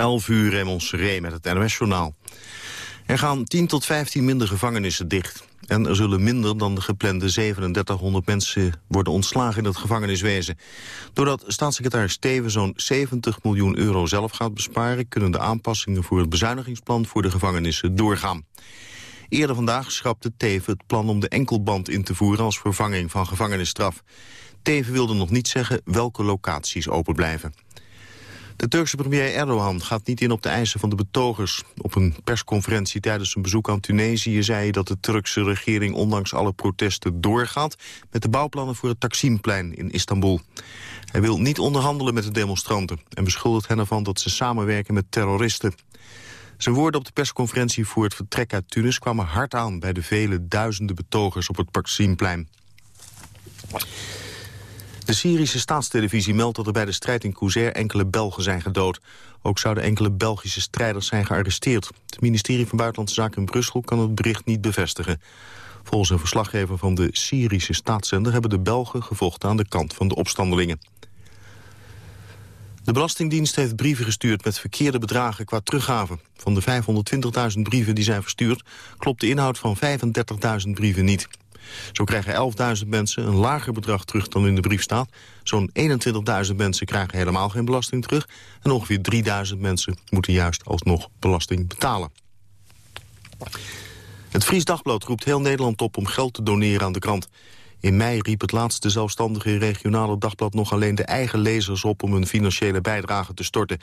11 uur Raymond Seré met het NOS-journaal. Er gaan 10 tot 15 minder gevangenissen dicht. En er zullen minder dan de geplande 3700 mensen worden ontslagen in het gevangeniswezen. Doordat staatssecretaris Steven zo'n 70 miljoen euro zelf gaat besparen... kunnen de aanpassingen voor het bezuinigingsplan voor de gevangenissen doorgaan. Eerder vandaag schrapte Teven het plan om de enkelband in te voeren... als vervanging van gevangenisstraf. Teven wilde nog niet zeggen welke locaties open blijven. De Turkse premier Erdogan gaat niet in op de eisen van de betogers. Op een persconferentie tijdens een bezoek aan Tunesië zei hij dat de Turkse regering ondanks alle protesten doorgaat met de bouwplannen voor het Taksimplein in Istanbul. Hij wil niet onderhandelen met de demonstranten en beschuldigt hen ervan dat ze samenwerken met terroristen. Zijn woorden op de persconferentie voor het vertrek uit Tunis kwamen hard aan bij de vele duizenden betogers op het Taksimplein. De Syrische staatstelevisie meldt dat er bij de strijd in Couser enkele Belgen zijn gedood. Ook zouden enkele Belgische strijders zijn gearresteerd. Het ministerie van Buitenlandse Zaken in Brussel kan het bericht niet bevestigen. Volgens een verslaggever van de Syrische staatszender hebben de Belgen gevochten aan de kant van de opstandelingen. De Belastingdienst heeft brieven gestuurd met verkeerde bedragen qua teruggave. Van de 520.000 brieven die zijn verstuurd klopt de inhoud van 35.000 brieven niet. Zo krijgen 11.000 mensen een lager bedrag terug dan in de brief staat. Zo'n 21.000 mensen krijgen helemaal geen belasting terug. En ongeveer 3.000 mensen moeten juist alsnog belasting betalen. Het Fries Dagblad roept heel Nederland op om geld te doneren aan de krant. In mei riep het laatste zelfstandige regionale dagblad nog alleen de eigen lezers op om een financiële bijdrage te storten.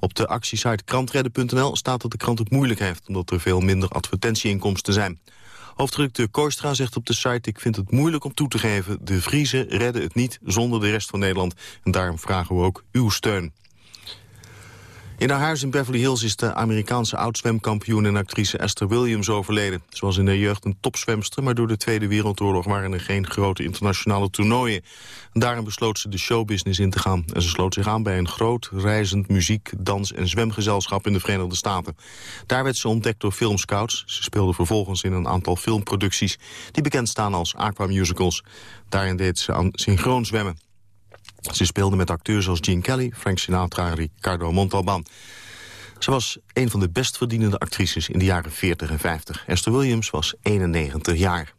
Op de actiesite krantredden.nl staat dat de krant het moeilijk heeft, omdat er veel minder advertentieinkomsten zijn. Hoofdredacteur Koistra zegt op de site... ik vind het moeilijk om toe te geven. De Vriezen redden het niet zonder de rest van Nederland. En daarom vragen we ook uw steun. In haar huis in Beverly Hills is de Amerikaanse oud-zwemkampioen en actrice Esther Williams overleden. Ze was in haar jeugd een topzwemster, maar door de Tweede Wereldoorlog waren er geen grote internationale toernooien. daarom besloot ze de showbusiness in te gaan. En ze sloot zich aan bij een groot reizend muziek, dans- en zwemgezelschap in de Verenigde Staten. Daar werd ze ontdekt door filmscouts. Ze speelde vervolgens in een aantal filmproducties die bekend staan als aquamusicals. Daarin deed ze aan synchroon zwemmen. Ze speelde met acteurs als Gene Kelly, Frank Sinatra en Ricardo Montalban. Ze was een van de best verdienende actrices in de jaren 40 en 50. Esther Williams was 91 jaar.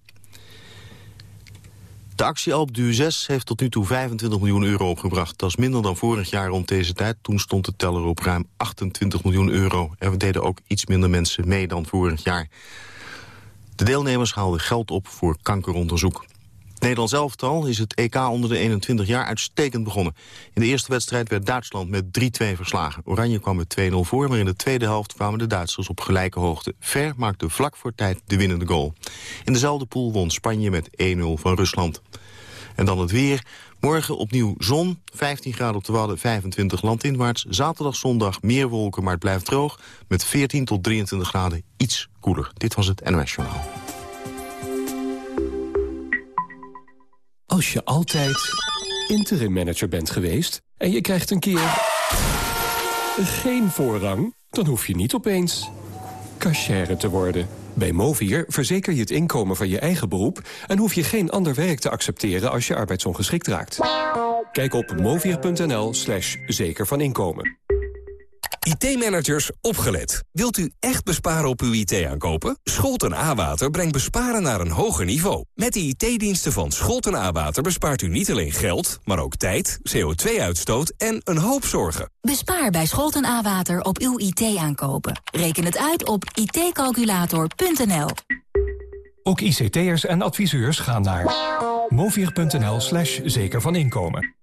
De actie Alp du 6 heeft tot nu toe 25 miljoen euro opgebracht. Dat is minder dan vorig jaar rond deze tijd. Toen stond de teller op ruim 28 miljoen euro. Er deden ook iets minder mensen mee dan vorig jaar. De deelnemers haalden geld op voor kankeronderzoek. Nederlands elftal is het EK onder de 21 jaar uitstekend begonnen. In de eerste wedstrijd werd Duitsland met 3-2 verslagen. Oranje kwam met 2-0 voor, maar in de tweede helft kwamen de Duitsers op gelijke hoogte. Ver maakte vlak voor tijd de winnende goal. In dezelfde pool won Spanje met 1-0 van Rusland. En dan het weer. Morgen opnieuw zon, 15 graden op de Wadden, 25 landinwaarts. Zaterdag, zondag meer wolken, maar het blijft droog. Met 14 tot 23 graden iets koeler. Dit was het NOS Journaal. Als je altijd interim manager bent geweest en je krijgt een keer geen voorrang, dan hoef je niet opeens cashier te worden. Bij Movier verzeker je het inkomen van je eigen beroep... en hoef je geen ander werk te accepteren als je arbeidsongeschikt raakt. Kijk op movier.nl slash zeker van inkomen. IT-managers, opgelet. Wilt u echt besparen op uw IT-aankopen? Scholten A-Water brengt besparen naar een hoger niveau. Met de IT-diensten van Scholten A-Water bespaart u niet alleen geld... maar ook tijd, CO2-uitstoot en een hoop zorgen. Bespaar bij Scholten A-Water op uw IT-aankopen. Reken het uit op itcalculator.nl. Ook ICT'ers en adviseurs gaan naar movier.nl slash zeker van inkomen.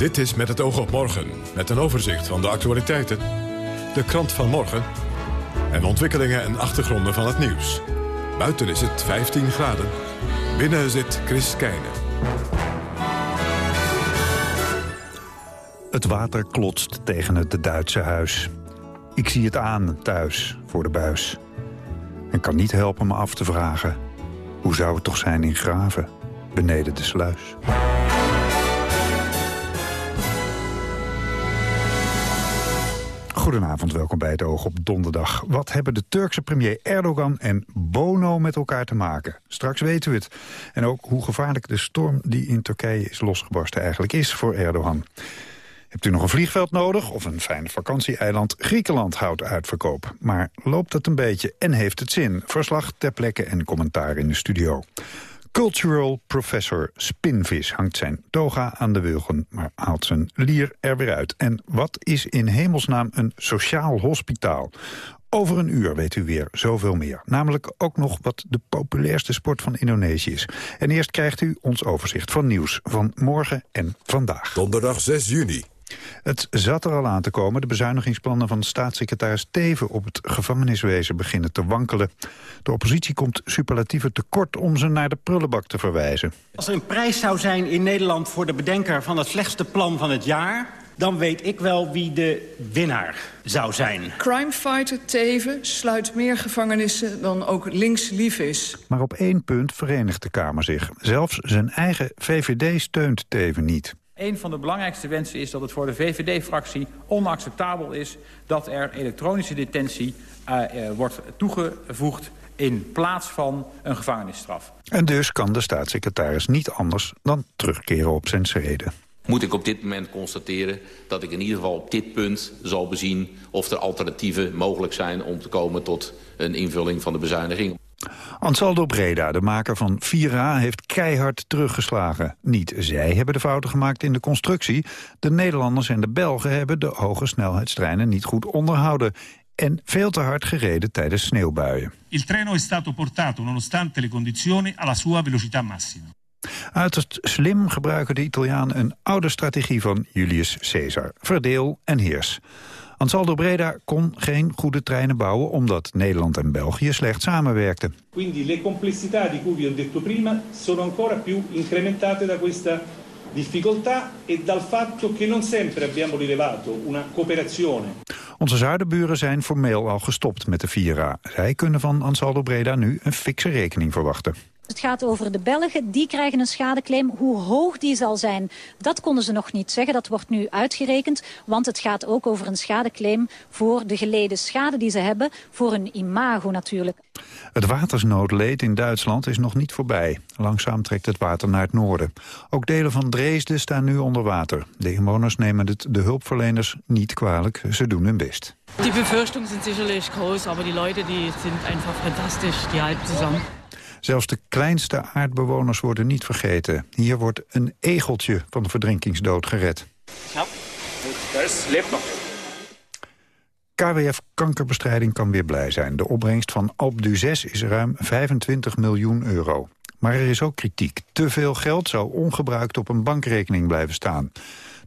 Dit is Met het oog op morgen, met een overzicht van de actualiteiten, de krant van morgen en ontwikkelingen en achtergronden van het nieuws. Buiten is het 15 graden, binnen zit Chris Keijnen. Het water klotst tegen het Duitse huis. Ik zie het aan thuis voor de buis. En kan niet helpen me af te vragen... hoe zou het toch zijn in Graven, beneden de sluis? Goedenavond, welkom bij het Oog op donderdag. Wat hebben de Turkse premier Erdogan en Bono met elkaar te maken? Straks weten we het. En ook hoe gevaarlijk de storm die in Turkije is losgebarsten eigenlijk is voor Erdogan. Hebt u nog een vliegveld nodig of een fijn vakantieeiland? Griekenland houdt uitverkoop. Maar loopt dat een beetje en heeft het zin? Verslag ter plekke en commentaar in de studio. Cultural Professor Spinvis hangt zijn toga aan de wilgen... maar haalt zijn lier er weer uit. En wat is in hemelsnaam een sociaal hospitaal? Over een uur weet u weer zoveel meer. Namelijk ook nog wat de populairste sport van Indonesië is. En eerst krijgt u ons overzicht van nieuws van morgen en vandaag. Donderdag 6 juni. Het zat er al aan te komen. De bezuinigingsplannen van staatssecretaris Teven op het gevangeniswezen beginnen te wankelen. De oppositie komt superlatieven tekort om ze naar de prullenbak te verwijzen. Als er een prijs zou zijn in Nederland voor de bedenker van het slechtste plan van het jaar dan weet ik wel wie de winnaar zou zijn. Crimefighter Teven sluit meer gevangenissen dan ook links lief is. Maar op één punt verenigt de Kamer zich. Zelfs zijn eigen VVD steunt Teven niet. Een van de belangrijkste wensen is dat het voor de VVD-fractie onacceptabel is... dat er elektronische detentie uh, uh, wordt toegevoegd in plaats van een gevangenisstraf. En dus kan de staatssecretaris niet anders dan terugkeren op zijn schreden. Moet ik op dit moment constateren dat ik in ieder geval op dit punt zal bezien... of er alternatieven mogelijk zijn om te komen tot een invulling van de bezuiniging. Ansaldo Breda, de maker van 4A, heeft keihard teruggeslagen. Niet zij hebben de fouten gemaakt in de constructie. De Nederlanders en de Belgen hebben de hoge snelheidstreinen niet goed onderhouden en veel te hard gereden tijdens sneeuwbuien. Il treno è stato portato, nonostante le condizioni, alla sua velocità massima. Uiterst slim gebruiken de Italianen een oude strategie van Julius Caesar. Verdeel en heers. Ansaldo Breda kon geen goede treinen bouwen omdat Nederland en België slecht samenwerkten. Quindi le complessità di cui vi ho detto prima sono ancora più incrementate da questa difficoltà e dal fatto che non sempre abbiamo rilevato una cooperazione. Onze zuidenburen zijn formeel al gestopt met de Vira. Zij kunnen van Ansaldo Breda nu een fikse rekening verwachten. Het gaat over de Belgen, die krijgen een schadeclaim. Hoe hoog die zal zijn, dat konden ze nog niet zeggen. Dat wordt nu uitgerekend, want het gaat ook over een schadeclaim... voor de geleden schade die ze hebben, voor hun imago natuurlijk. Het watersnoodleed in Duitsland is nog niet voorbij. Langzaam trekt het water naar het noorden. Ook delen van Dresden staan nu onder water. De inwoners nemen het de hulpverleners niet kwalijk. Ze doen hun best. Die befürchtungen sind sicherlich groß, aber die Leute die sind einfach fantastisch, die halten zusammen. Zelfs de kleinste aardbewoners worden niet vergeten. Hier wordt een egeltje van de verdrinkingsdood gered. Ja, dat leeft nog. KWF Kankerbestrijding kan weer blij zijn. De opbrengst van Alp du 6 is ruim 25 miljoen euro. Maar er is ook kritiek. Te veel geld zou ongebruikt op een bankrekening blijven staan.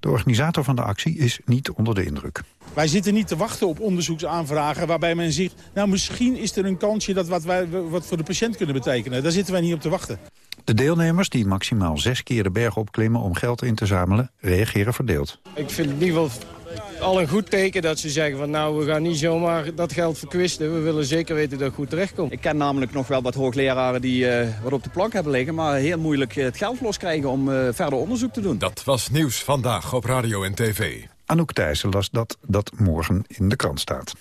De organisator van de actie is niet onder de indruk. Wij zitten niet te wachten op onderzoeksaanvragen waarbij men zegt... nou, misschien is er een kansje dat wat wij wat voor de patiënt kunnen betekenen. Daar zitten wij niet op te wachten. De deelnemers, die maximaal zes keer de berg opklimmen om geld in te zamelen, reageren verdeeld. Ik vind het ieder geval al een goed teken dat ze zeggen van nou, we gaan niet zomaar dat geld verkwisten. We willen zeker weten dat het goed terechtkomt. Ik ken namelijk nog wel wat hoogleraren die uh, wat op de plank hebben liggen... maar heel moeilijk het geld loskrijgen om uh, verder onderzoek te doen. Dat was Nieuws Vandaag op Radio en TV. Anouk Thijssen las dat dat morgen in de krant staat.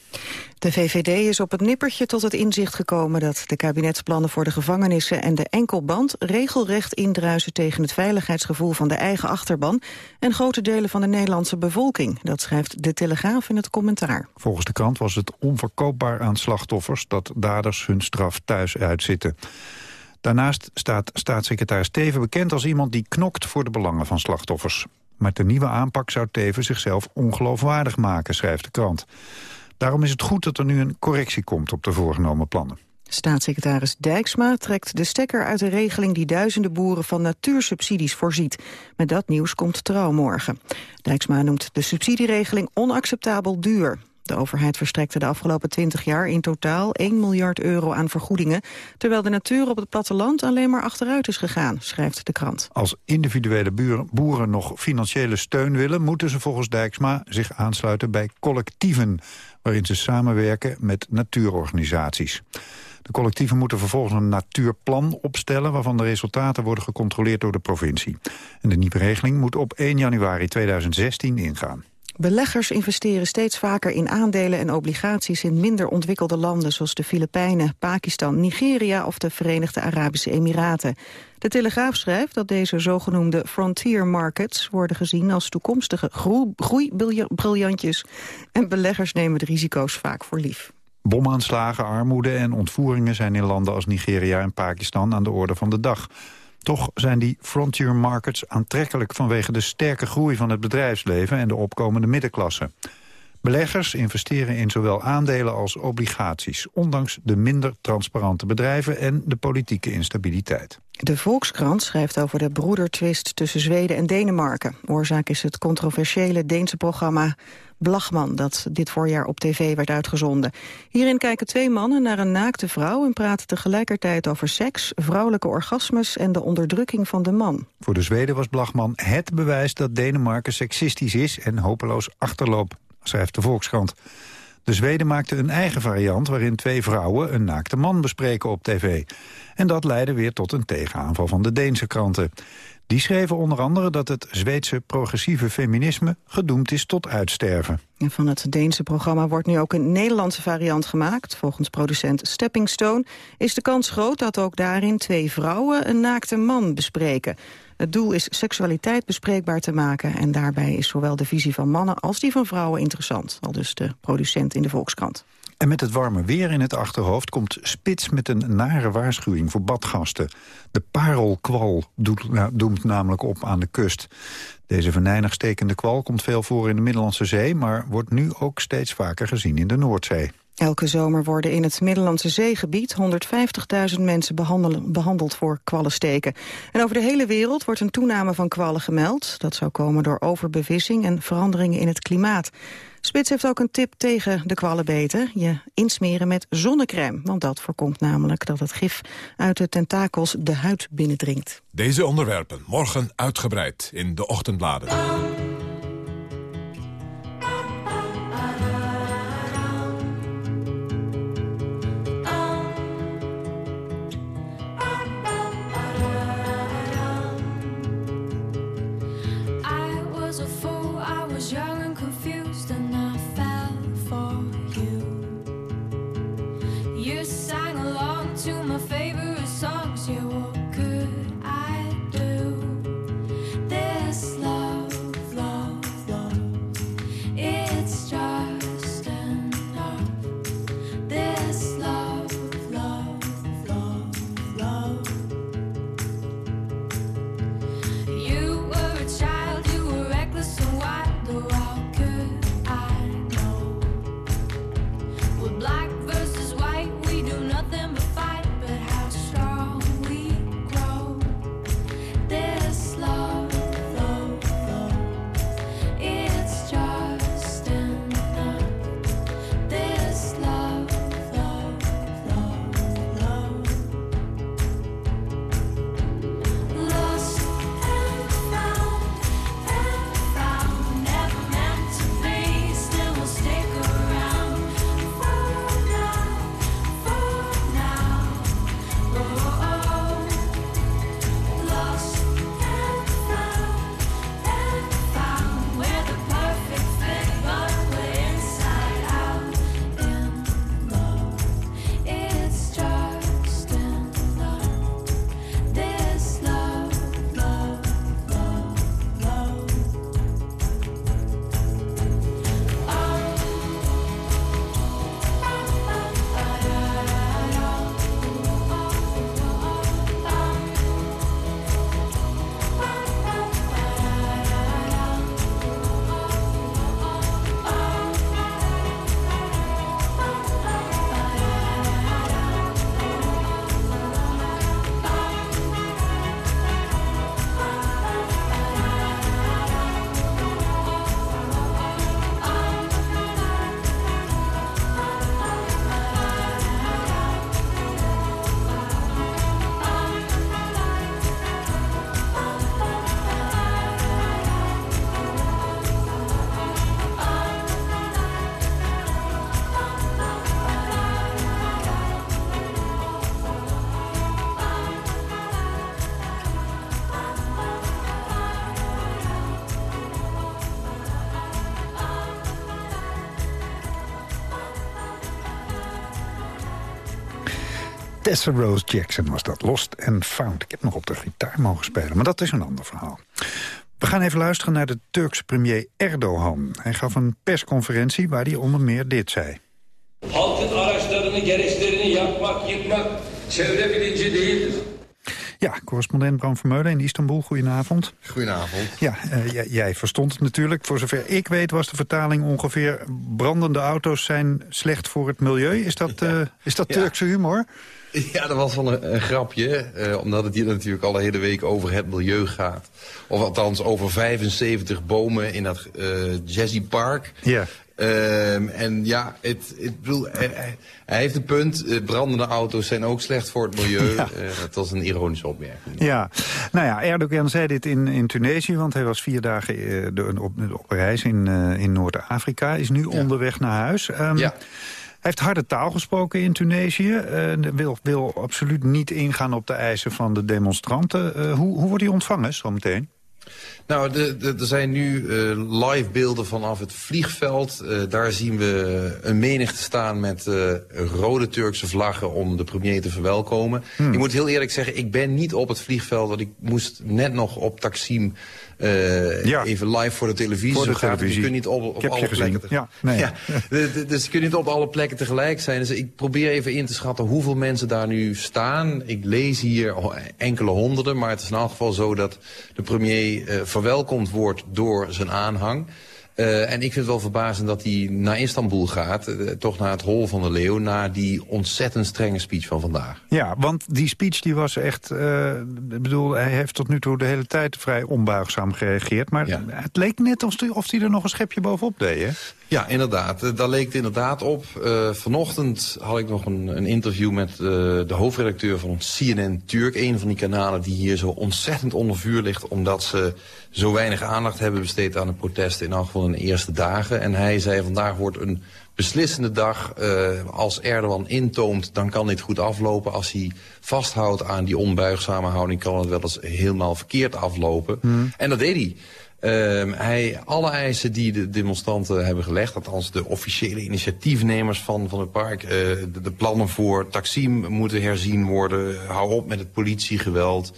De VVD is op het nippertje tot het inzicht gekomen dat de kabinetsplannen voor de gevangenissen en de enkelband regelrecht indruisen tegen het veiligheidsgevoel van de eigen achterban en grote delen van de Nederlandse bevolking. Dat schrijft De Telegraaf in het commentaar. Volgens de krant was het onverkoopbaar aan slachtoffers dat daders hun straf thuis uitzitten. Daarnaast staat staatssecretaris Teven bekend als iemand die knokt voor de belangen van slachtoffers. Maar de nieuwe aanpak zou Teven zichzelf ongeloofwaardig maken, schrijft de krant. Daarom is het goed dat er nu een correctie komt op de voorgenomen plannen. Staatssecretaris Dijksma trekt de stekker uit de regeling die duizenden boeren van natuursubsidies voorziet. Met dat nieuws komt trouw morgen. Dijksma noemt de subsidieregeling onacceptabel duur. De overheid verstrekte de afgelopen 20 jaar in totaal 1 miljard euro aan vergoedingen, terwijl de natuur op het platteland alleen maar achteruit is gegaan, schrijft de krant. Als individuele buren, boeren nog financiële steun willen, moeten ze volgens Dijksma zich aansluiten bij collectieven, waarin ze samenwerken met natuurorganisaties. De collectieven moeten vervolgens een natuurplan opstellen... waarvan de resultaten worden gecontroleerd door de provincie. En de nieuwe regeling moet op 1 januari 2016 ingaan. Beleggers investeren steeds vaker in aandelen en obligaties in minder ontwikkelde landen zoals de Filipijnen, Pakistan, Nigeria of de Verenigde Arabische Emiraten. De Telegraaf schrijft dat deze zogenoemde frontier markets worden gezien als toekomstige groeibriljantjes en beleggers nemen de risico's vaak voor lief. Bomaanslagen, armoede en ontvoeringen zijn in landen als Nigeria en Pakistan aan de orde van de dag. Toch zijn die frontier markets aantrekkelijk vanwege de sterke groei van het bedrijfsleven en de opkomende middenklasse. Beleggers investeren in zowel aandelen als obligaties... ondanks de minder transparante bedrijven en de politieke instabiliteit. De Volkskrant schrijft over de broedertwist tussen Zweden en Denemarken. Oorzaak is het controversiële Deense programma Blachman... dat dit voorjaar op tv werd uitgezonden. Hierin kijken twee mannen naar een naakte vrouw... en praten tegelijkertijd over seks, vrouwelijke orgasmes... en de onderdrukking van de man. Voor de Zweden was Blachman het bewijs dat Denemarken seksistisch is... en hopeloos achterloopt schrijft de Volkskrant. De Zweden maakten een eigen variant waarin twee vrouwen een naakte man bespreken op tv. En dat leidde weer tot een tegenaanval van de Deense kranten. Die schreven onder andere dat het Zweedse progressieve feminisme gedoemd is tot uitsterven. En van het Deense programma wordt nu ook een Nederlandse variant gemaakt. Volgens producent Stepping Stone is de kans groot dat ook daarin twee vrouwen een naakte man bespreken. Het doel is seksualiteit bespreekbaar te maken... en daarbij is zowel de visie van mannen als die van vrouwen interessant. Al dus de producent in de Volkskrant. En met het warme weer in het achterhoofd komt Spits met een nare waarschuwing voor badgasten. De parelkwal doemt namelijk op aan de kust. Deze venijnig stekende kwal komt veel voor in de Middellandse Zee... maar wordt nu ook steeds vaker gezien in de Noordzee. Elke zomer worden in het Middellandse zeegebied 150.000 mensen behandeld voor kwallensteken. En over de hele wereld wordt een toename van kwallen gemeld. Dat zou komen door overbevissing en veranderingen in het klimaat. Spits heeft ook een tip tegen de kwallenbeten. Je insmeren met zonnecrème, want dat voorkomt namelijk dat het gif uit de tentakels de huid binnendringt. Deze onderwerpen morgen uitgebreid in de ochtendbladen. Tessa Rose Jackson was dat, Lost and Found. Ik heb nog op de gitaar mogen spelen, maar dat is een ander verhaal. We gaan even luisteren naar de Turkse premier Erdogan. Hij gaf een persconferentie waar hij onder meer dit zei. Halkın araçlarını, gereçlerini yakmak, yıkmak çevre bilinci değildir. Ja, correspondent Bram Vermeulen in Istanbul. Goedenavond. Goedenavond. Ja, uh, jij verstond het natuurlijk. Voor zover ik weet was de vertaling ongeveer... brandende auto's zijn slecht voor het milieu. Is dat, uh, is dat Turkse humor? Ja, dat was wel een, een grapje. Uh, omdat het hier natuurlijk al de hele week over het milieu gaat. Of althans over 75 bomen in dat Jazzy Park. Ja. Um, en ja, het, het bedoel, hij, hij, heeft een punt. Uh, brandende auto's zijn ook slecht voor het milieu. Ja. Uh, dat was een ironische opmerking. Ja, nou ja, Erdogan zei dit in, in Tunesië, want hij was vier dagen uh, op, op reis in, in Noord-Afrika. Is nu ja. onderweg naar huis. Um, ja. Hij heeft harde taal gesproken in Tunesië. Uh, wil, wil absoluut niet ingaan op de eisen van de demonstranten. Uh, hoe, hoe wordt hij ontvangen zometeen? Nou, er zijn nu uh, live beelden vanaf het vliegveld. Uh, daar zien we een menigte staan met uh, rode Turkse vlaggen om de premier te verwelkomen. Hmm. Ik moet heel eerlijk zeggen, ik ben niet op het vliegveld, want ik moest net nog op Taksim uh, ja. even live voor de televisie. Voor de televisie. Je kunt niet op, op alle plekken. Ja, nee. ja, dus je kunt niet op alle plekken tegelijk zijn. Dus ik probeer even in te schatten hoeveel mensen daar nu staan. Ik lees hier enkele honderden, maar het is in elk geval zo dat de premier uh, verwelkomd wordt door zijn aanhang. Uh, en ik vind het wel verbazend dat hij naar Istanbul gaat. Uh, toch naar het Hol van de Leeuw. Na die ontzettend strenge speech van vandaag. Ja, want die speech die was echt... Uh, ik bedoel, hij heeft tot nu toe de hele tijd vrij onbuigzaam gereageerd. Maar ja. het leek net alsof hij, of hij er nog een schepje bovenop deed, hè? Ja, inderdaad. Daar leek het inderdaad op. Uh, vanochtend had ik nog een, een interview met uh, de hoofdredacteur van CNN Turk. Een van die kanalen die hier zo ontzettend onder vuur ligt... omdat ze zo weinig aandacht hebben besteed aan de protesten... in elk geval in de eerste dagen. En hij zei vandaag wordt een beslissende dag. Uh, als Erdogan intoomt, dan kan dit goed aflopen. Als hij vasthoudt aan die onbuigzame houding... kan het wel eens helemaal verkeerd aflopen. Hmm. En dat deed hij. Uh, hij, alle eisen die de demonstranten hebben gelegd, althans de officiële initiatiefnemers van, van het park, uh, de, de, plannen voor Taksim moeten herzien worden, hou op met het politiegeweld.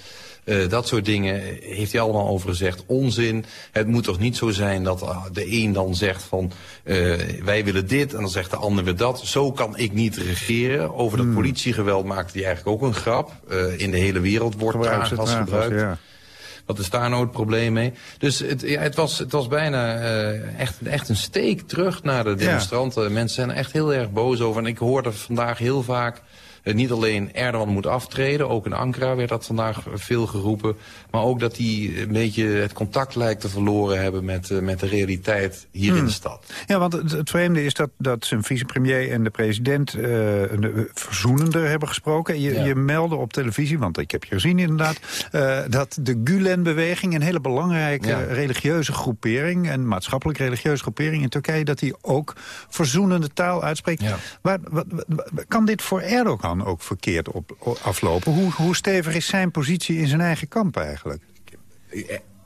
Uh, dat soort dingen heeft hij allemaal over gezegd. Onzin. Het moet toch niet zo zijn dat uh, de een dan zegt van uh, wij willen dit en dan zegt de ander weer dat. Zo kan ik niet regeren. Over dat hmm. politiegeweld maakt hij eigenlijk ook een grap. in de hele wereld wordt traangas gebruikt. Ja. Wat is daar nou het probleem mee? Dus het, ja, het, was, het was bijna uh, echt, echt een steek terug naar de demonstranten. Ja. Mensen zijn er echt heel erg boos over. En ik hoorde vandaag heel vaak niet alleen Erdogan moet aftreden, ook in Ankara werd dat vandaag veel geroepen. Maar ook dat hij een beetje het contact lijkt te verloren hebben met, uh, met de realiteit hier hmm. in de stad. Ja, want het, het vreemde is dat, dat zijn vicepremier en de president uh, verzoenender hebben gesproken. Je, ja. je meldde op televisie, want ik heb je gezien inderdaad, dat de Gulen-beweging, een hele belangrijke ja. religieuze groepering, een maatschappelijk religieuze groepering in Turkije, dat die ook verzoenende taal uitspreekt. Ja. Wat, wat, kan dit voor Erdogan ook verkeerd op, aflopen? Hoe, hoe stevig is zijn positie in zijn eigen kamp eigenlijk?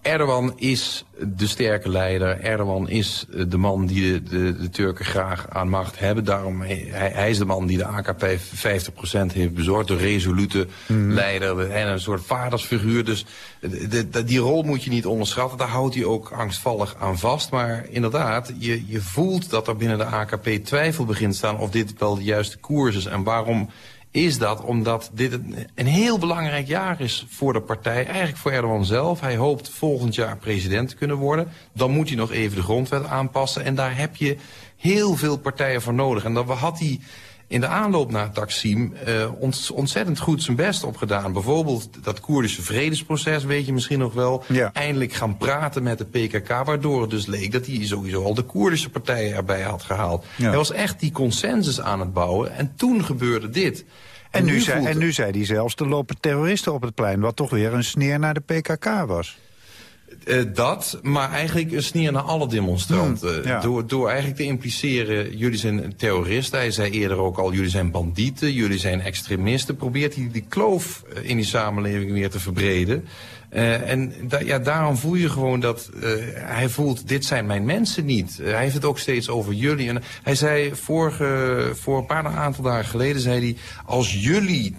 Erdogan is de sterke leider. Erdogan is de man die de, de, de Turken graag aan macht hebben. Daarom, hij, hij is de man die de AKP 50% heeft bezorgd. De resolute mm. leider en een soort vadersfiguur. Dus de, die rol moet je niet onderschatten. Daar houdt hij ook angstvallig aan vast. Maar inderdaad, je, je voelt dat er binnen de AKP twijfel begint te staan... of dit wel de juiste koers is. En waarom is dat omdat dit een heel belangrijk jaar is voor de partij. Eigenlijk voor Erdogan zelf. Hij hoopt volgend jaar president te kunnen worden. Dan moet hij nog even de grondwet aanpassen. En daar heb je heel veel partijen voor nodig. En dat had hij in de aanloop naar Taksim uh, ontzettend goed zijn best op gedaan. Bijvoorbeeld dat Koerdische vredesproces, weet je misschien nog wel. Ja. Eindelijk gaan praten met de PKK, waardoor het dus leek dat hij sowieso al de Koerdische partijen erbij had gehaald. Ja. Hij was echt die consensus aan het bouwen en toen gebeurde dit. En, en, nu, zei, en nu zei hij zelfs, er lopen terroristen op het plein... wat toch weer een sneer naar de PKK was. Uh, dat, maar eigenlijk een sneer naar alle demonstranten. Hmm, ja. door, door eigenlijk te impliceren, jullie zijn terroristen. Hij zei eerder ook al, jullie zijn bandieten, jullie zijn extremisten. Probeert hij die kloof in die samenleving weer te verbreden. Uh, en da ja, daarom voel je gewoon dat uh, hij voelt, dit zijn mijn mensen niet. Uh, hij heeft het ook steeds over jullie. En hij zei vorige, voor een paar aantal dagen geleden, zei hij... als jullie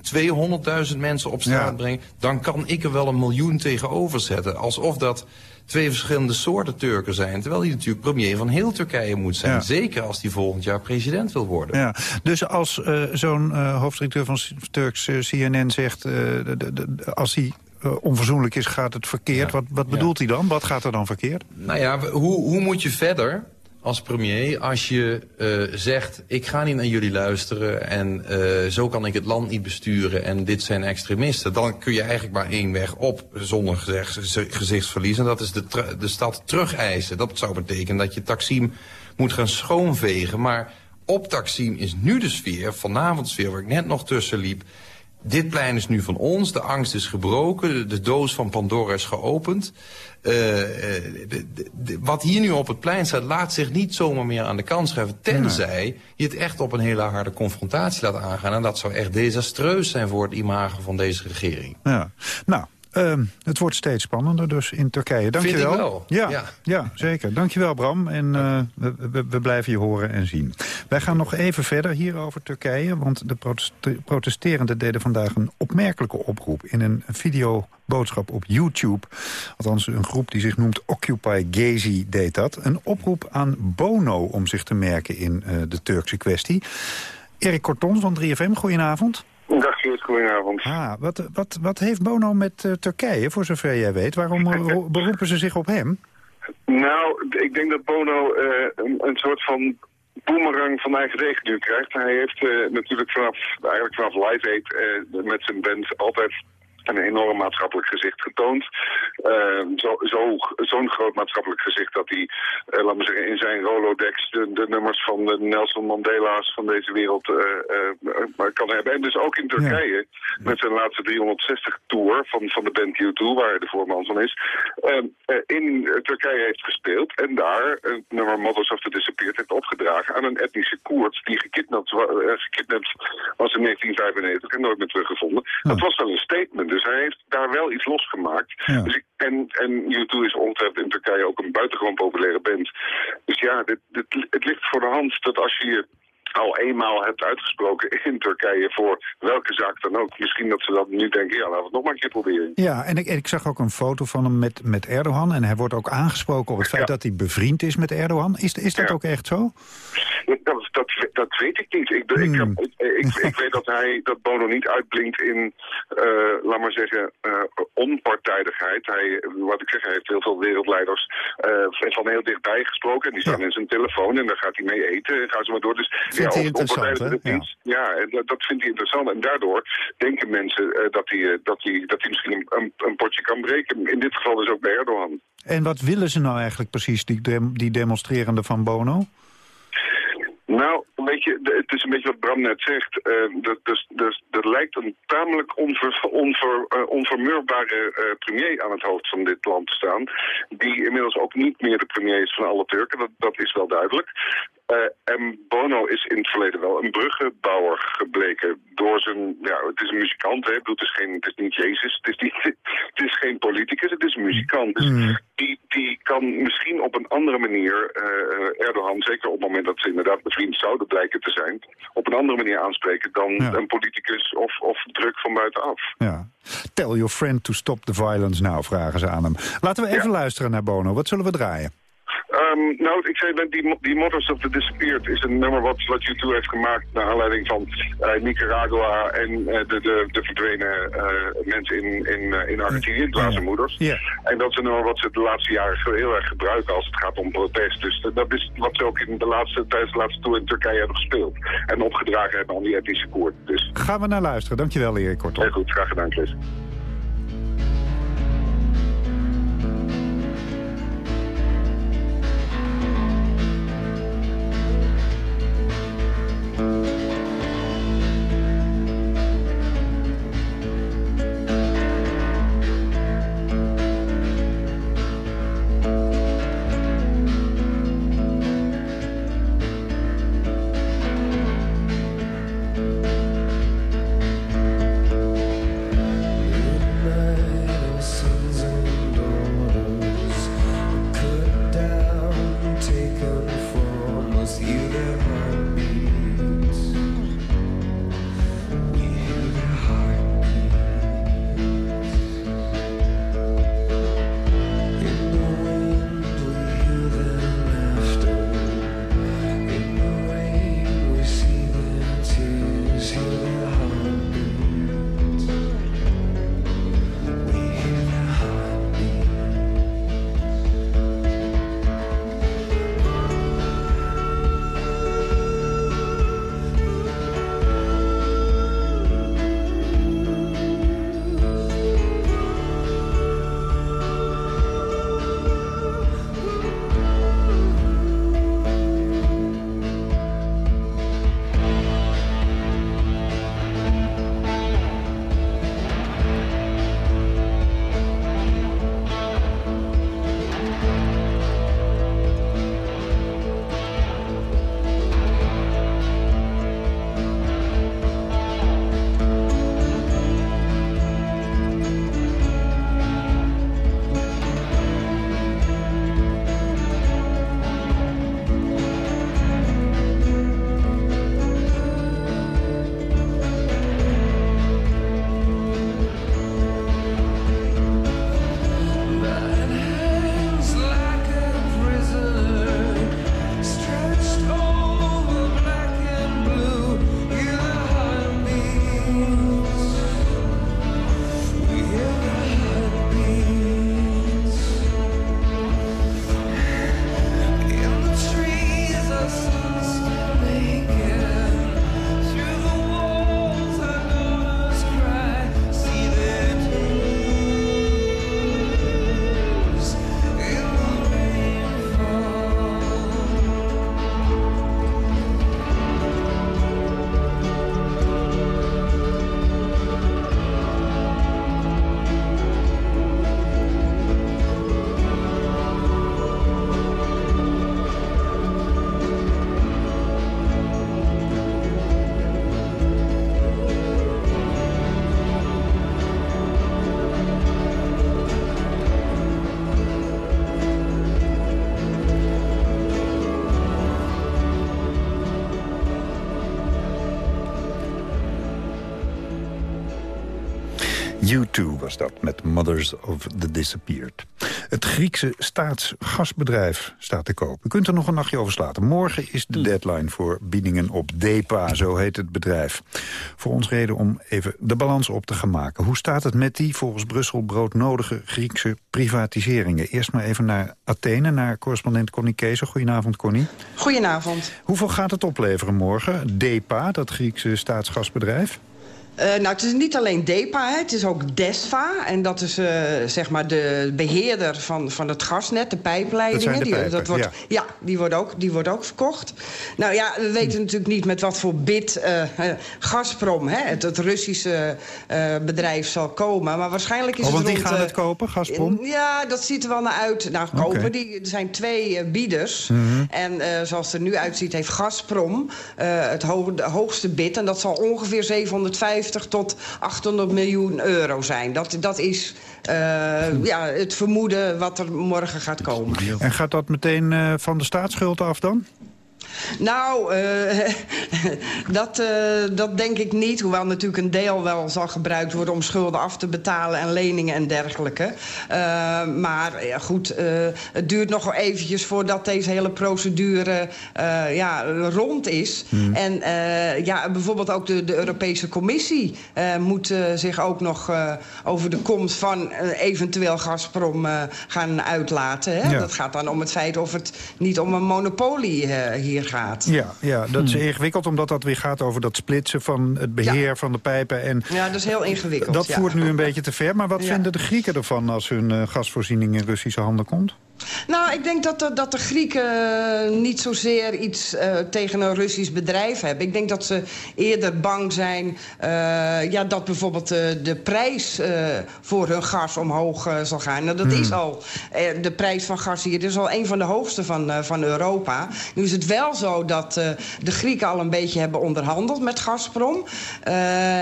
200.000 mensen op straat ja. brengen... dan kan ik er wel een miljoen tegenover zetten. Alsof dat twee verschillende soorten Turken zijn. Terwijl hij natuurlijk premier van heel Turkije moet zijn. Ja. Zeker als hij volgend jaar president wil worden. Ja, dus als uh, zo'n uh, hoofddirecteur van Turks uh, CNN zegt... De, de, de, als hij onverzoenlijk is, gaat het verkeerd. Ja. Wat, wat bedoelt hij dan? Wat gaat er dan verkeerd? Nou ja, hoe, hoe moet je verder als premier als je uh, zegt... ik ga niet naar jullie luisteren en uh, zo kan ik het land niet besturen... en dit zijn extremisten. Dan kun je eigenlijk maar één weg op zonder gezicht, gezichtsverlies... en dat is de, de stad terugeisen. Dat zou betekenen dat je Taksim moet gaan schoonvegen. Maar op Taksim is nu de sfeer, vanavond de sfeer waar ik net nog tussen liep... Dit plein is nu van ons, de angst is gebroken, de, doos van Pandora is geopend. Uh, de, de, wat hier nu op het plein staat, laat zich niet zomaar meer aan de kant schrijven... tenzij je het echt op een hele harde confrontatie laat aangaan. En dat zou echt desastreus zijn voor het imago van deze regering. Ja. Nou, uh, het wordt steeds spannender dus in Turkije. Dank Vind je wel. Ja, ja. ja zeker. Dank je wel, Bram. En uh, we, we, we, blijven je horen en zien. Wij gaan nog even verder hier over Turkije. Want de protesterenden deden vandaag een opmerkelijke oproep... in een videoboodschap op YouTube. Althans, een groep die zich noemt Occupy Gezi deed dat. Een oproep aan Bono om zich te merken in uh, de Turkse kwestie. Erik Korton van 3FM, goedenavond. Dag Sjoerd, goedenavond. Ah, wat, wat, wat heeft Bono met uh, Turkije, voor zover jij weet? Waarom beroepen ze zich op hem? Nou, ik denk dat Bono uh, een, een, soort van boemerang van eigen regen nu krijgt. Hij heeft uh, natuurlijk vanaf, eigenlijk vanaf Live Aid met zijn band altijd een enorm maatschappelijk gezicht getoond. Uh, Zo'n zo, zo groot maatschappelijk gezicht dat hij, uh, laat me zeggen, in zijn Rolodex de, de nummers van de Nelson Mandela's van deze wereld uh, kan hebben. En dus ook in Turkije, ja. met zijn laatste 360 tour van, van de band U2, waar hij de voorman van is, in Turkije heeft gespeeld. En daar het nummer Mothers of the Disappeared heeft opgedragen aan een etnische Koerd die gekidnapt, gekidnapt was in 1995 en nooit meer teruggevonden. Ja. Dat was wel een statement. Dus hij heeft daar wel iets losgemaakt. Ja. Dus ik, en, en U2 is ongetwijfeld in Turkije ook een buitengewoon populaire band. Dus ja, dit, dit, het ligt voor de hand dat als je je al eenmaal hebt uitgesproken in Turkije voor welke zaak dan ook. Misschien dat ze dat nu denken, ja, laten we het nog maar een keer proberen. Ja, en ik, ik zag ook een foto van hem met, met Erdogan. En hij wordt ook aangesproken op het feit ja. dat hij bevriend is met Erdogan. Is, is dat ja. ook echt zo? Dat, dat, dat weet ik niet. Ik, ik, Hmm. ik, ik, ik weet dat hij, dat Bono niet uitblinkt in, uh, laat maar zeggen, uh, onpartijdigheid. Hij, wat ik zeg, hij heeft heel veel wereldleiders uh, van heel dichtbij gesproken. En die staan ja. in zijn telefoon en daar gaat hij mee eten en gaan ze maar door. Dus Vindt hij interessant, hè? Ja, ja dat, dat vindt hij interessant. En daardoor denken mensen uh, dat, hij, uh, dat, hij, dat hij misschien een, een, potje kan breken. In dit geval dus ook bij Erdogan. En wat willen ze nou eigenlijk precies, die, dem die demonstrerenden van Bono? Nou, een beetje, het is een beetje wat Bram net zegt. Uh, dat, dus, dus, dat lijkt een tamelijk onver, onver, uh, uh, premier aan het hoofd van dit land te staan. Die inmiddels ook niet meer de premier is van alle Turken, dat, dat is wel duidelijk. En Bono is in het verleden wel een bruggenbouwer gebleken door zijn... Ja, het is een muzikant, hè. Het is, geen, het is niet Jezus, het is, niet, het is geen politicus, het is een muzikant. Dus Hmm. die, die kan misschien op een andere manier uh, Erdogan, zeker op het moment dat ze inderdaad bevriend zouden blijken te zijn, op een andere manier aanspreken dan Ja. een politicus of, of druk van buitenaf. Ja. Tell your friend to stop the violence now, vragen ze aan hem. Laten we even luisteren naar Bono. Wat zullen we draaien? Um, nou, ik zei net, die, die Mothers of the Disappeared is een nummer wat, wat U2 heeft gemaakt... naar aanleiding van uh, Nicaragua en uh, de, de, de verdwenen uh, mensen in, in, in Argentinië, de laatste moeders. Ja. En dat is een nummer wat ze de laatste jaren heel erg gebruiken als het gaat om protest. Dus dat is wat ze ook in de laatste, tijdens de laatste tour in Turkije hebben gespeeld. En opgedragen hebben aan die etnische koord. Dus Gaan we naar luisteren. Dankjewel, Erik Kortom. heel goed, graag gedaan, Chris. U2 was dat, met Mothers of the Disappeared. Het Griekse staatsgasbedrijf staat te koop. U kunt er nog een nachtje over slapen. Morgen is de deadline voor biedingen op DEPA, zo heet het bedrijf. Voor ons reden om even de balans op te gaan maken. Hoe staat het met die volgens Brussel broodnodige Griekse privatiseringen? Eerst maar even naar Athene, naar correspondent Connie Keeser. Goedenavond, Connie. Goedenavond. Hoeveel gaat het opleveren morgen? DEPA, dat Griekse staatsgasbedrijf? Uh, nou, het is niet alleen DEPA, hè. het is ook DESFA. En dat is uh, zeg maar de beheerder van, van het gasnet, de pijpleidingen. Dat, de pijpen, die, dat wordt, ja. ja, die wordt, ook, die wordt ook verkocht. Nou ja, we weten natuurlijk niet met wat voor bid uh, Gazprom, hè, het, het Russische bedrijf, zal komen. Maar waarschijnlijk is oh, want het die gaan het kopen, Gazprom? ja, dat ziet er wel naar uit. Nou, kopen, die, er zijn twee bieders. Mhm. En zoals het er nu uitziet, heeft Gazprom het ho hoogste bid. En dat zal ongeveer 750 tot 800 miljoen euro zijn. Dat, dat is uh, ja, het vermoeden wat er morgen gaat komen. En gaat dat meteen uh, van de staatsschuld af dan? Nou, uh, dat, uh, dat denk ik niet. Hoewel natuurlijk een deel wel zal gebruikt worden om schulden af te betalen en leningen en dergelijke. Uh, maar ja, goed, het duurt nog wel eventjes voordat deze hele procedure ja, rond is. Hmm. En ja, bijvoorbeeld ook de, de Europese Commissie moet zich ook nog over de komst van eventueel Gazprom gaan uitlaten. Hè? Ja. Dat gaat dan om het feit of het niet om een monopolie hier gaat. Ja, ja dat is ingewikkeld omdat dat weer gaat over dat splitsen van het beheer van de pijpen. En Ja, dat is heel ingewikkeld. dat voert nu een beetje te ver. Maar wat vinden de Grieken ervan als hun eh, gasvoorziening in Russische handen komt? Nou, ik denk dat de, dat de Grieken eh, niet zozeer iets eh, tegen een Russisch bedrijf hebben. Ik denk dat ze eerder bang zijn eh, ja, dat bijvoorbeeld eh, de prijs voor hun gas omhoog zal gaan. Nou, dat Hmm. is al, de prijs van gas hier is al een van de hoogste van, van Europa. Nu is het wel zo dat de Grieken al een beetje hebben onderhandeld met Gazprom.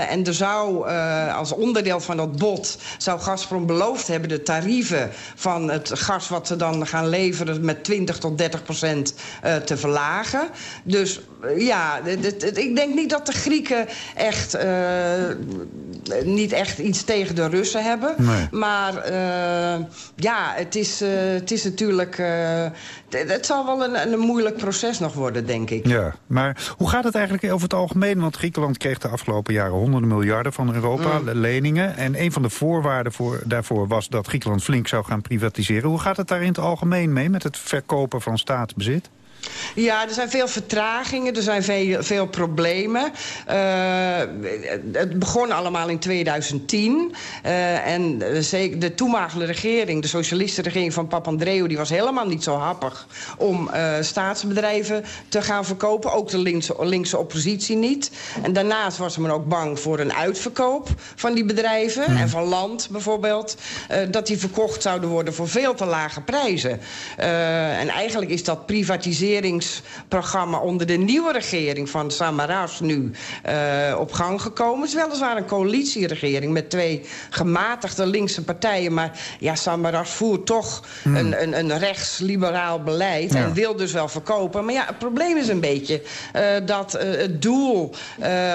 En er zou als onderdeel van dat bod, zou Gazprom beloofd hebben de tarieven van het gas wat ze dan gaan leveren met 20 tot 30 procent eh, te verlagen. Dus eh, ja, ik denk niet dat de Grieken echt, eh, niet echt iets tegen de Russen hebben. Nee. Maar ja, het is, het is natuurlijk... het- zal wel een, een moeilijk proces nog worden, denk ik. Ja, maar hoe gaat het eigenlijk over het algemeen? Want Griekenland kreeg de afgelopen jaren honderden miljarden van Europa, Mm. leningen. En een van de voorwaarden voor, daarvoor was dat Griekenland flink zou gaan privatiseren. Hoe gaat het daar in algemeen mee met het verkopen van staatsbezit? Ja, er zijn veel vertragingen, er zijn veel, veel problemen. Eh, het begon allemaal in 2010. eh, en de toenmalige regering, de socialistische regering van Papandreou... die was helemaal niet zo happig om eh, staatsbedrijven te gaan verkopen. Ook de linkse, linkse oppositie niet. En daarnaast was men ook bang voor een uitverkoop van die bedrijven... en van land bijvoorbeeld. dat die verkocht zouden worden voor veel te lage prijzen. En eigenlijk is dat privatiseringsprogramma onder de nieuwe regering van Samaras nu eh, op gang gekomen. Het is weliswaar een coalitieregering met twee gematigde linkse partijen. Maar ja, Samaras voert toch Hmm. een, een, een rechts-liberaal beleid Ja. en wil dus wel verkopen. Maar ja, het probleem is een beetje eh, dat eh, het doel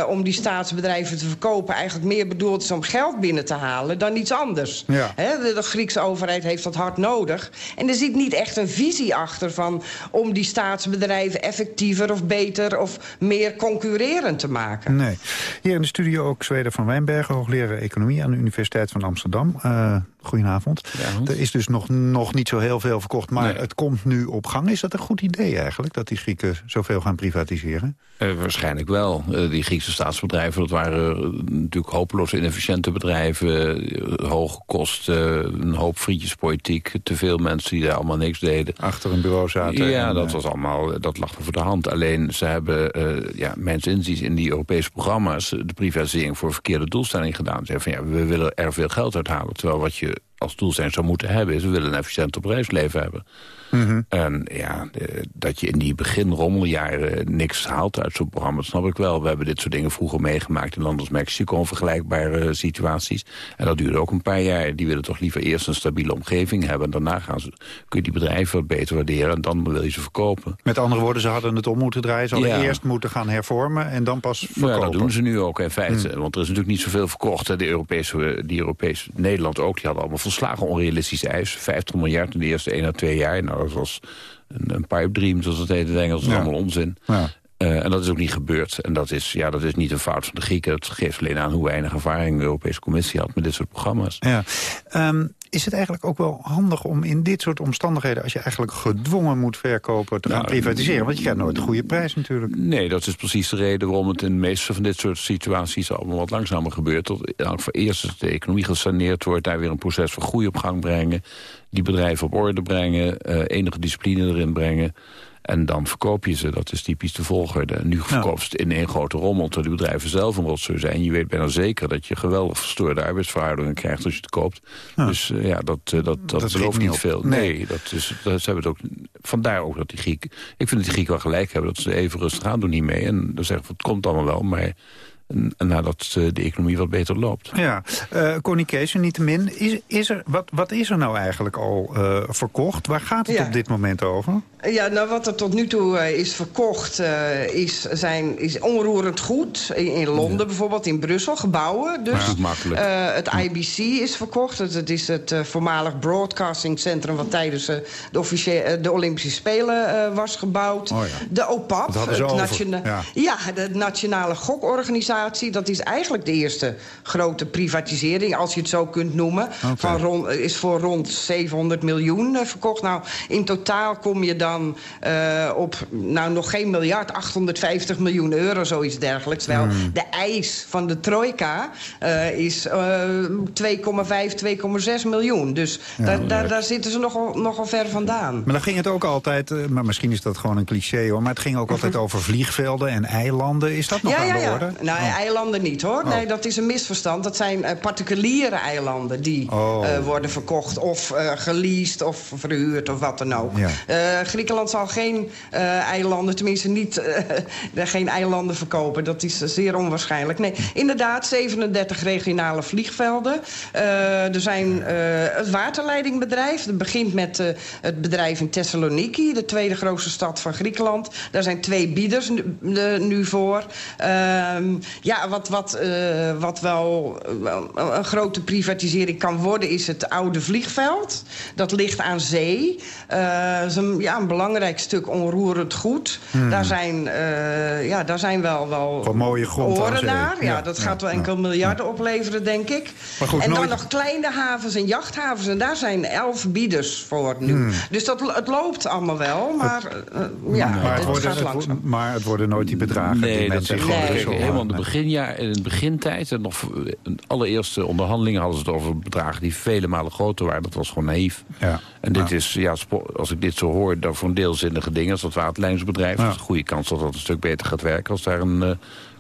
om die staatsbedrijven te verkopen... eigenlijk meer bedoeld is om geld binnen te halen dan iets anders. Ja. De, de Griekse overheid heeft dat hard nodig. En er zit niet echt een visie achter van om die staatsbedrijven effectiever of beter of meer concurrerend te maken. Nee. Hier in de studio ook Zweden van Wijnbergen, hoogleraar economie aan de Universiteit van Amsterdam. Eh goedenavond. Er is dus nog, nog niet zo heel veel verkocht, maar het komt nu op gang. Is dat een goed idee eigenlijk, dat die Grieken zoveel gaan privatiseren? Eh, waarschijnlijk wel. Eh, die Griekse staatsbedrijven, dat waren eh, natuurlijk hopeloos inefficiënte bedrijven. hoge kosten, een hoop vriendjespolitiek. Te veel mensen die daar allemaal niks deden. Achter een bureau zaten. Ja, en, dat was allemaal, dat lag voor de hand. Alleen ze hebben, ja, mensen inziens in die Europese programma's... de privatisering voor verkeerde doelstelling gedaan. Ze zeggen van ja, we willen er veel geld uithalen. Terwijl wat je als doelstelling zou moeten hebben is... we willen een efficiënt bedrijfsleven hebben. Mhm. En ja, eh, dat je in die beginrommeljaren niks haalt uit zo'n programma, dat snap ik wel. We hebben dit soort dingen vroeger meegemaakt in landen als Mexico, vergelijkbare situaties. En dat duurde ook een paar jaar. Die willen toch liever eerst een stabiele omgeving hebben. En daarna gaan ze, kun je die bedrijven wat beter waarderen en dan wil je ze verkopen. Met andere woorden, ze hadden het om moeten draaien. Ze hadden Ja. eerst moeten gaan hervormen en dan pas verkopen. Ja, dat doen ze nu ook in feite. Hmm. Want er is natuurlijk niet zoveel verkocht. hè. De Europese, die Europese, Nederland ook, die hadden allemaal volslagen onrealistische eisen. 50 miljard in de eerste 1 à 2 jaar. Nou, dat was een, een pipe dream, zoals het heet in het Engels. Is Ja. allemaal onzin. Ja. Eh, en dat is ook niet gebeurd. En dat is, ja, dat is niet een fout van de Grieken. Dat geeft alleen aan hoe weinig ervaring de Europese Commissie had met dit soort programma's. Ja. Ehm, is het eigenlijk ook wel handig om in dit soort omstandigheden... als je eigenlijk gedwongen moet verkopen te gaan Nou, privatiseren? Want je krijgt nooit een goede prijs natuurlijk. Nee, dat is precies de reden waarom het in de meeste van dit soort situaties allemaal wat langzamer gebeurt. Tot geval eerst als de economie gesaneerd wordt, daar weer een proces van groei op gang brengen. Die bedrijven op orde brengen, eh, enige discipline erin brengen. En dan verkoop je ze, dat is typisch de volgorde. En nu verkoop je het in één grote rommel, terwijl de bedrijven zelf een rotzooi zijn. Je weet bijna zeker dat je geweldig verstoorde arbeidsverhoudingen krijgt als je het koopt. Dus eh, ja, dat, eh, dat, dat, Dat schiet belooft niet op. veel. Nee. Nee, dat is, dat, ze hebben het ook, vandaar ook dat die Grieken... Ik vind dat die Grieken wel gelijk hebben, dat ze even rustig aan doen niet mee. En dan zeggen van, het komt allemaal wel, maar nadat eh, de economie wat beter loopt. Ja, eh Connie Kees, niettemin, is, is er, wat, wat is er nou eigenlijk al eh, verkocht? Waar gaat het Ja. op dit moment over? Ja, nou wat er tot nu toe is verkocht eh, is, zijn, is onroerend goed. In, in Londen bijvoorbeeld, in Brussel, gebouwen. Dus Ja, makkelijk. eh, het IBC is verkocht. Het, het is het eh, voormalig broadcasting centrum... wat tijdens de, eh, de Olympische Spelen eh, was gebouwd. Oh ja. De OPAP, het over, nationa- ja. ja, de Nationale Gokorganisatie. Dat is eigenlijk de eerste grote privatisering, als je het zo kunt noemen. Van rond, is voor rond 700 miljoen eh, verkocht. Nou, in totaal kom je dan eh, op, nou nog geen miljard, 850 miljoen euro, zoiets dergelijks. Wel, Hmm. de eis van de trojka eh, is eh 2,5, 2,6 miljoen. Dus daar, daar, daar zitten ze nogal, nogal ver vandaan. Maar dan ging het ook altijd, maar misschien is dat gewoon een cliché hoor... maar het ging ook altijd over vliegvelden en eilanden. Is dat nog ja, aan ja, de ja. orde? Nou, Oh. eilanden niet hoor. Oh. Nee, dat is een misverstand. Dat zijn eh, particuliere eilanden die Oh. eh, worden verkocht of eh geleased of verhuurd of wat dan ook. Ja. Griekenland zal geen eilanden, tenminste niet geen eilanden verkopen. Dat is zeer onwaarschijnlijk. Nee, inderdaad, 37 regionale vliegvelden. Er zijn het waterleidingbedrijf. Dat begint met het bedrijf in Thessaloniki, de tweede grootste stad van Griekenland. Daar zijn twee bieders nu, nu voor. Ehm, ja, wat, wat, eh, wat wel een grote privatisering kan worden... is het oude vliegveld. Dat ligt aan zee. Eh, dat is een, ja, een belangrijk stuk onroerend goed. Hmm. Daar, zijn, eh, ja, daar zijn wel, wel Wat mooie grond oren naar. Ja, Ja, dat ja, gaat wel ja. enkel miljarden opleveren, denk ik. Maar goed, en dan nooit- nog kleine havens en jachthavens. En daar zijn elf bieders voor nu. Hmm. Dus dat, het loopt allemaal wel. Maar eh, ja, maar, het het worden, gaat het langzaam. maar het worden nooit die bedragen die Nee, mensen zijn gewoon helemaal de. Beginjaar, in de begintijd. En nog in de allereerste onderhandelingen hadden ze het over bedragen die vele malen groter waren. Dat was gewoon naïef. Ja. En dit Ja. is, ja, als ik dit zo hoor, dan voor een deel zinnige dingen. Als dat waterlijnsbedrijf. Ja. is een goede kans dat dat een stuk beter gaat werken als daar een eh,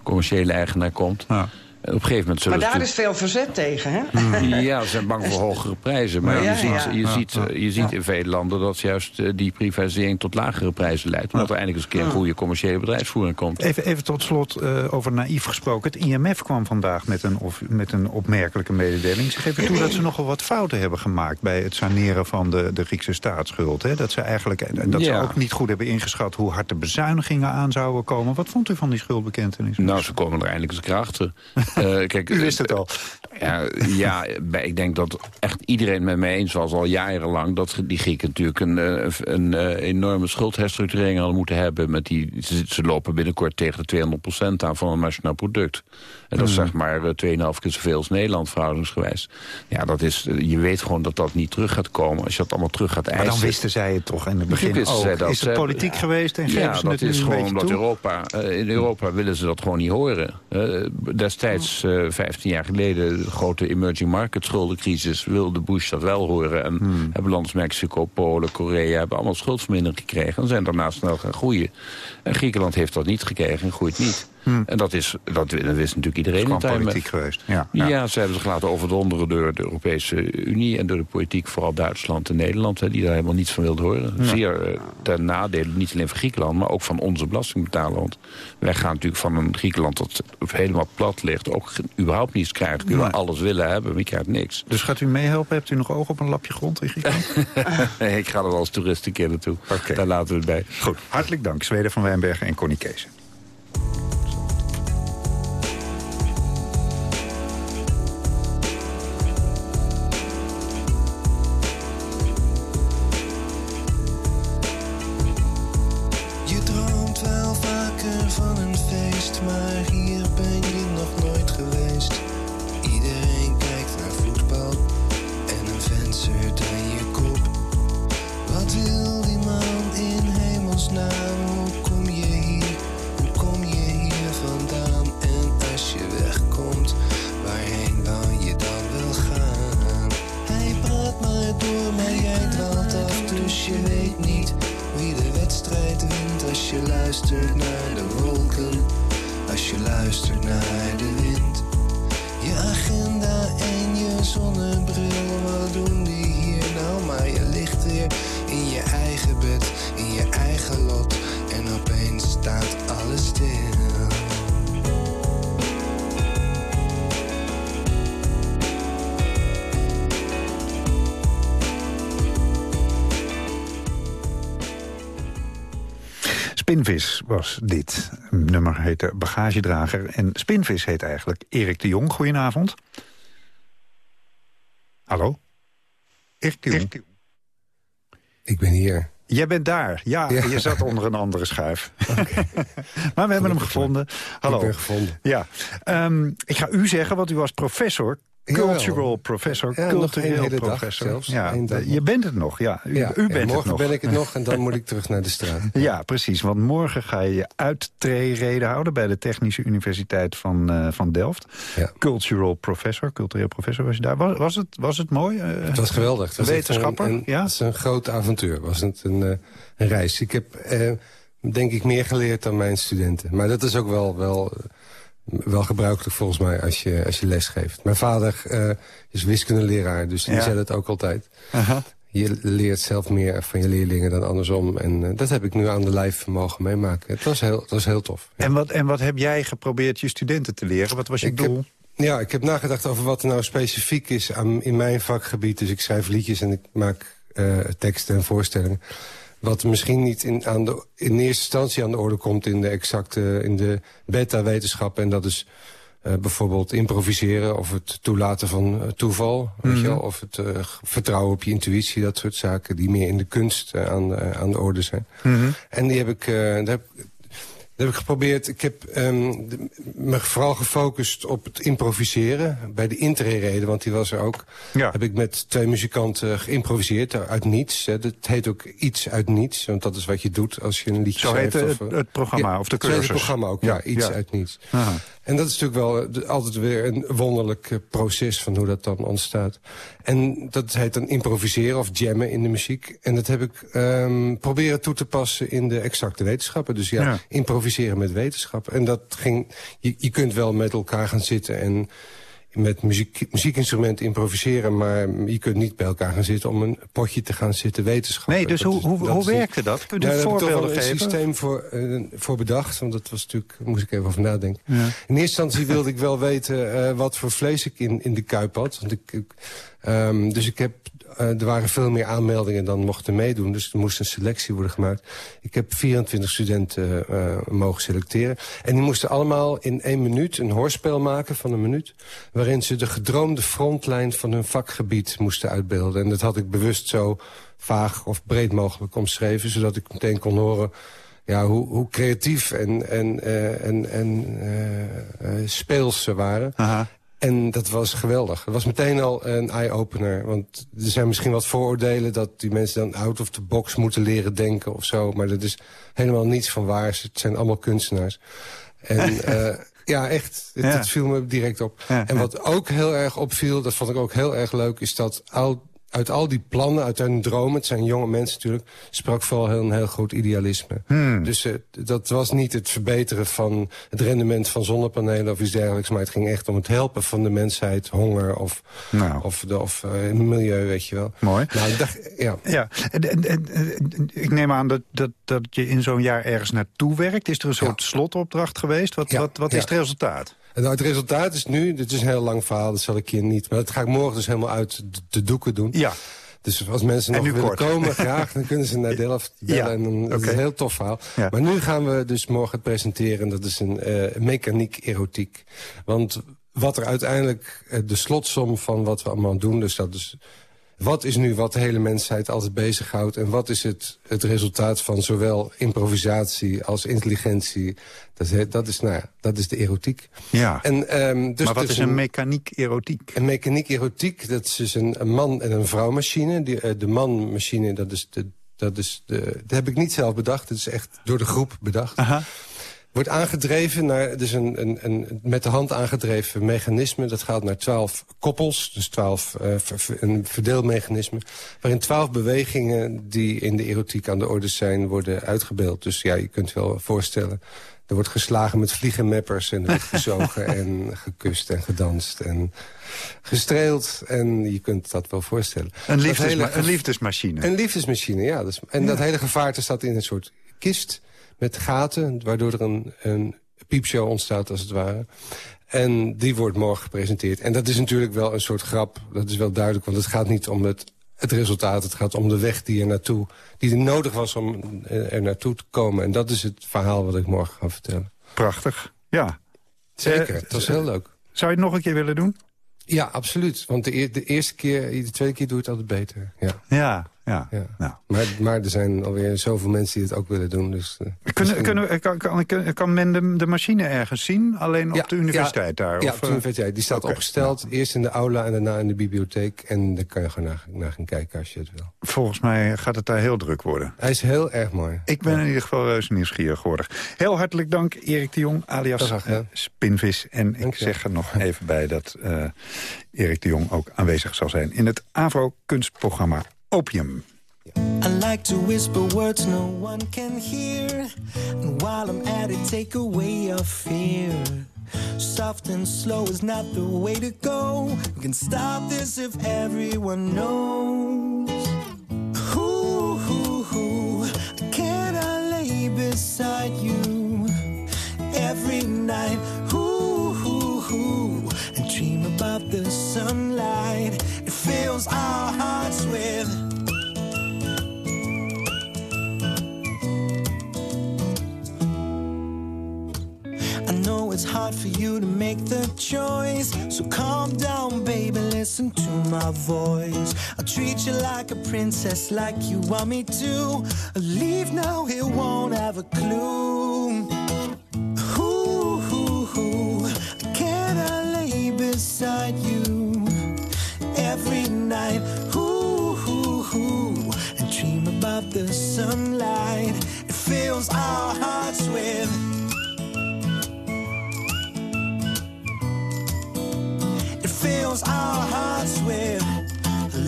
commerciële eigenaar komt. Ja. Op een gegeven moment zullen Maar ze daar is veel verzet tegen, hè? Ja, ze zijn bang voor hogere prijzen. Maar Ja, je ziet, ja. je Ja, ziet, je ziet in vele landen dat juist eh, die privatisering tot lagere prijzen leidt. Omdat er eindelijk eens een keer een goede commerciële bedrijfsvoering komt. Even, even tot slot eh, over naïef gesproken. Het IMF kwam vandaag met een, of, met een opmerkelijke mededeling. Ze geven toe dat ze nogal wat fouten hebben gemaakt... bij het saneren van de, de Griekse staatsschuld. Hè? Dat ze eigenlijk en dat Ja. ze ook niet goed hebben ingeschat... hoe hard de bezuinigingen aan zouden komen. Wat vond u van die schuldbekentenis? Nou, ze komen er eindelijk eens. Eh, kijk, U wist het al. Ja, ja, ik denk dat echt iedereen met mij eens was al jarenlang... dat die Grieken natuurlijk een, eh, een, eh, enorme schuldherstructurering hadden moeten hebben. Met die, ze, ze lopen binnenkort tegen de 200% aan van het nationaal product. En dat is Hmm. zeg maar eh, 2,5 keer zoveel als Nederland verhoudingsgewijs. Ja, dat is, eh, je weet gewoon dat dat niet terug gaat komen. Als je dat allemaal terug gaat Maar eisen... dan wisten zij het toch in het begin wisten ook. zij dat. Is het politiek hebben- geweest en ja, dat is gewoon omdat? Europa... eh, in Europa willen ze dat gewoon niet horen. Eh, destijds, eh 15 jaar geleden, de grote emerging market schuldencrisis... wilde Bush dat wel horen. En Hmm. hebben landen als Mexico, Polen, Korea... hebben allemaal schuldvermindering gekregen. En zijn daarna snel gaan groeien. En Griekenland heeft dat niet gekregen en groeit niet. En dat, is, dat, dat wist natuurlijk iedereen. Tijd met- politiek geweest. Ja, Ja, ze hebben zich laten overdonderen door de Europese Unie... en door de politiek, vooral Duitsland en Nederland... Hè, die daar helemaal niets van wilden horen. Ja. Zeer eh, ten nadele, niet alleen van Griekenland... maar ook van onze belastingbetaler. Want wij gaan natuurlijk van een Griekenland dat helemaal plat ligt... ook überhaupt niets krijgen. Kunnen alles willen hebben, maar je krijgt niks. Dus gaat u meehelpen? Hebt u nog oog op een lapje grond in Griekenland? nee, ik ga er als toerist een keer naartoe. Daar laten we het bij. Goed, hartelijk dank. Zweden van Wijnbergen en Connie Kees. Spinvis was dit. Het nummer heette Bagagedrager. En Spinvis heet eigenlijk Erik de Jong. Goedenavond. Hallo? Erik de Jong. Ik ben hier. Jij bent daar. Ja, Ja. je zat onder een andere schuif. maar we hebben hem gevonden. Hallo. Ik ben gevonden. Ja. Ehm, ik ga u zeggen, want u was professor. Jawel. Cultural professor. Ja, cultureel professor. zelfs. Ja, je bent het nog. Ja, u, Ja, u en bent het morgen nog. ben ik het nog en dan moet ik terug naar de straat. Ja, precies. Want morgen ga je je uittreereden houden... bij de Technische Universiteit van, eh, van Delft. Cultural professor, cultureel professor was je daar. Was, was, het, was het mooi? Eh, Het was geweldig. Het was Wetenschapper? Een, een, ja? Het is een groot avontuur. Was het een, eh, een reis. Ik heb denk ik meer geleerd dan mijn studenten. Maar dat is ook wel, wel, wel gebruikelijk volgens mij als je, als je les geeft. Mijn vader eh, is wiskundeleraar, dus die Ja. zei dat ook altijd. Aha. Je leert zelf meer van je leerlingen dan andersom. En eh, dat heb ik nu aan de lijf mogen meemaken. Het was heel, het was heel tof. En, wat, en wat heb jij geprobeerd je studenten te leren? Wat was je Ik heb- doel? Ja, ik heb nagedacht over wat er nou specifiek is aan, in mijn vakgebied. Dus ik schrijf liedjes en ik maak eh, teksten en voorstellingen. Wat misschien niet in, aan de, in eerste instantie aan de orde komt in de exacte, in de beta-wetenschappen. En dat is eh, bijvoorbeeld improviseren of het toelaten van eh, toeval. weet je Mhm. wel, of het eh, vertrouwen op je intuïtie, dat soort zaken. Die meer in de kunst aan, de- aan de orde zijn. Mhm. En die heb ik, eh, daar heb, dat heb ik geprobeerd. Ik heb ehm, de- me vooral gefocust op het improviseren. Bij de intree-reden, want die was er ook. Heb ik met twee muzikanten geïmproviseerd uit niets. Hè. Dat heet ook iets uit niets. Want dat is wat je doet als je een liedje Zo schrijft. heet of, het- eh, het programma, of de zo heet cursus. het programma ook, ja. Ja, iets uit niets. Aha. En dat is natuurlijk wel eh, altijd weer een wonderlijk eh, proces van hoe dat dan ontstaat. En dat heet dan improviseren of jammen in de muziek. En dat heb ik ehm, proberen toe te passen in de exacte wetenschappen. Dus ja, Ja. Improviseren met wetenschap. En dat ging, je, je kunt wel met elkaar gaan zitten en met muziek, muziekinstrumenten improviseren... maar je kunt niet bij elkaar gaan zitten om een potje te gaan zitten wetenschappen. Nee, dus Dat hoe- is- hoe- niet- werkte dat? Kunt u Ja, daar heb ik toch wel voorbeelden een systeem voor, eh, voor bedacht. Want dat was natuurlijk, daar moest ik even over nadenken. Ja. In eerste instantie wilde ik wel weten eh, wat voor vlees ik in, in de kuip had. Want ik, ehm, dus ik heb, er waren veel meer aanmeldingen dan mochten meedoen. Dus er moest een selectie worden gemaakt. Ik heb 24 studenten eh, mogen selecteren. En die moesten allemaal in één minuut een hoorspel maken van een minuut. Waarin ze de gedroomde frontlijn van hun vakgebied moesten uitbeelden. En dat had ik bewust zo vaag of breed mogelijk omschreven. Zodat ik meteen kon horen ja, hoe, hoe creatief en, en, eh, en, eh, eh, speels ze waren. En dat was geweldig. Het was meteen al een eye-opener. Want er zijn misschien wat vooroordelen... dat die mensen dan out of the box moeten leren denken of zo. Maar dat is helemaal niets van waar. Het zijn allemaal kunstenaars. En eh, ja, echt. Het, Ja. viel me direct op. Ja, en ja. wat ook heel erg opviel, dat vond ik ook heel erg leuk... is dat al uit al die plannen, uit hun dromen... het zijn jonge mensen natuurlijk... sprak vooral heel, een heel groot idealisme. Hmm. Dus eh, dat was niet het verbeteren van het rendement van zonnepanelen... of iets dergelijks, maar het ging echt om het helpen van de mensheid... honger of, Nou. of, de, of eh, milieu, weet je wel. Mooi. Nou, ik dacht, ja. Ja, en, en, ik neem aan dat, dat, dat je in zo'n jaar ergens naartoe werkt. Is er een soort slotopdracht geweest? Wat, Ja, wat, wat ja. is het resultaat? En nou, het resultaat is nu, dit is een heel lang verhaal, dat zal ik hier niet... maar dat ga ik morgen dus helemaal uit de, doeken doen. Ja. Dus als mensen En nog willen kort. komen, graag, dan kunnen ze naar Delft bellen. Ja, En dan, dat is een heel tof verhaal. Ja. Maar nu gaan we dus morgen het presenteren. en Dat is een eh, mechaniek erotiek. Want wat er uiteindelijk eh, de slotsom van wat we allemaal doen... dus dat is wat is nu wat de hele mensheid altijd bezighoudt... en wat is het, het resultaat van zowel improvisatie als intelligentie? Dat is, dat is, nou ja, dat is de erotiek. Ja. En, ehm, dus maar wat is een mechaniek erotiek? Een mechaniek erotiek, dat is dus een, een man- en een vrouwmachine. Die, eh, de manmachine, dat is de... Dat, is de, dat heb ik niet zelf bedacht, het is echt door de groep bedacht. Wordt aangedreven naar, dus een, een, een met de hand aangedreven mechanisme. Dat gaat naar twaalf koppels, dus twaalf, ver- een verdeelmechanisme. Waarin twaalf bewegingen die in de erotiek aan de orde zijn, worden uitgebeeld. Dus ja, je kunt je wel voorstellen. Er wordt geslagen met vliegenmeppers en er wordt gezogen en gekust en gedanst en gestreeld. En je kunt dat wel voorstellen. Een, hele een liefdesmachine. een liefdesmachine, ja. En dat hele gevaarte staat in een soort kist met gaten... waardoor er een, een piepshow ontstaat, als het ware. En die wordt morgen gepresenteerd. En dat is natuurlijk wel een soort grap, dat is wel duidelijk... want het gaat niet om het, het resultaat, het gaat om de weg die er naartoe... die er nodig was om eh, er naartoe te komen. En dat is het verhaal wat ik morgen ga vertellen. Prachtig, ja. Zeker, Eh, het was heel leuk. Zou je het nog een keer willen doen? Ja, absoluut. Want de eerste keer, de tweede keer doe je het altijd beter. Ja. Ja, ja. ja. Maar, maar er zijn alweer zoveel mensen die het ook willen doen. Dus, eh, Kunnen, kunnen, kan, kan, kan- kan men de, de machine ergens zien? Alleen op Ja, de universiteit daar? Ja, of, op de eh? universiteit. Die staat opgesteld. Eerst in de aula en daarna in de bibliotheek. En daar kan je gewoon naar, naar gaan kijken als je het wil. Volgens mij gaat het daar heel druk worden. Hij is heel erg mooi. Ik ben in ieder geval reuze nieuwsgierig geworden. Heel hartelijk dank, Erik de Jong, alias eh, Spinvis. En ik zeg er nog even bij dat eh, Erik de Jong ook aanwezig zal zijn... in het AVRO-kunstprogramma Opium. I like to whisper words no one can hear. And while I'm at it, take away your fear. Soft and slow is not the way to go. We can stop this if everyone knows. Can I lay beside you every night? And dream about the sunlight. It fills our hearts with. It's hard for you to make the choice. So calm down, baby, listen to my voice. I'll treat you like a princess, like you want me to. Leave now, it won't have a clue. Ooh, ooh, ooh, can I lay beside you every night? Ooh, ooh, ooh, and dream about the sunlight. It fills our hearts with. Fills our hearts with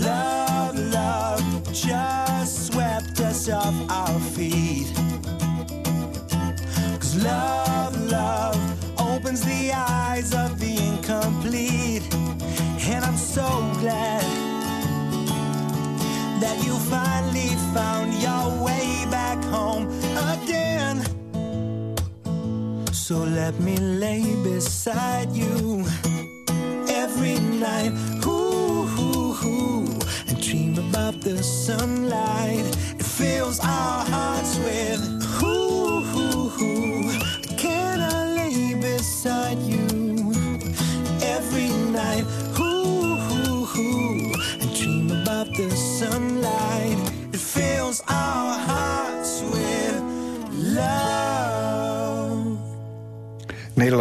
love, love. Just swept us off our feet. Cause love, love opens the eyes of the incomplete. And I'm so glad that you finally found your way back home again. So let me lay beside you every night. Ooh, ooh, ooh, and dream about the sunlight. It fills our hearts with.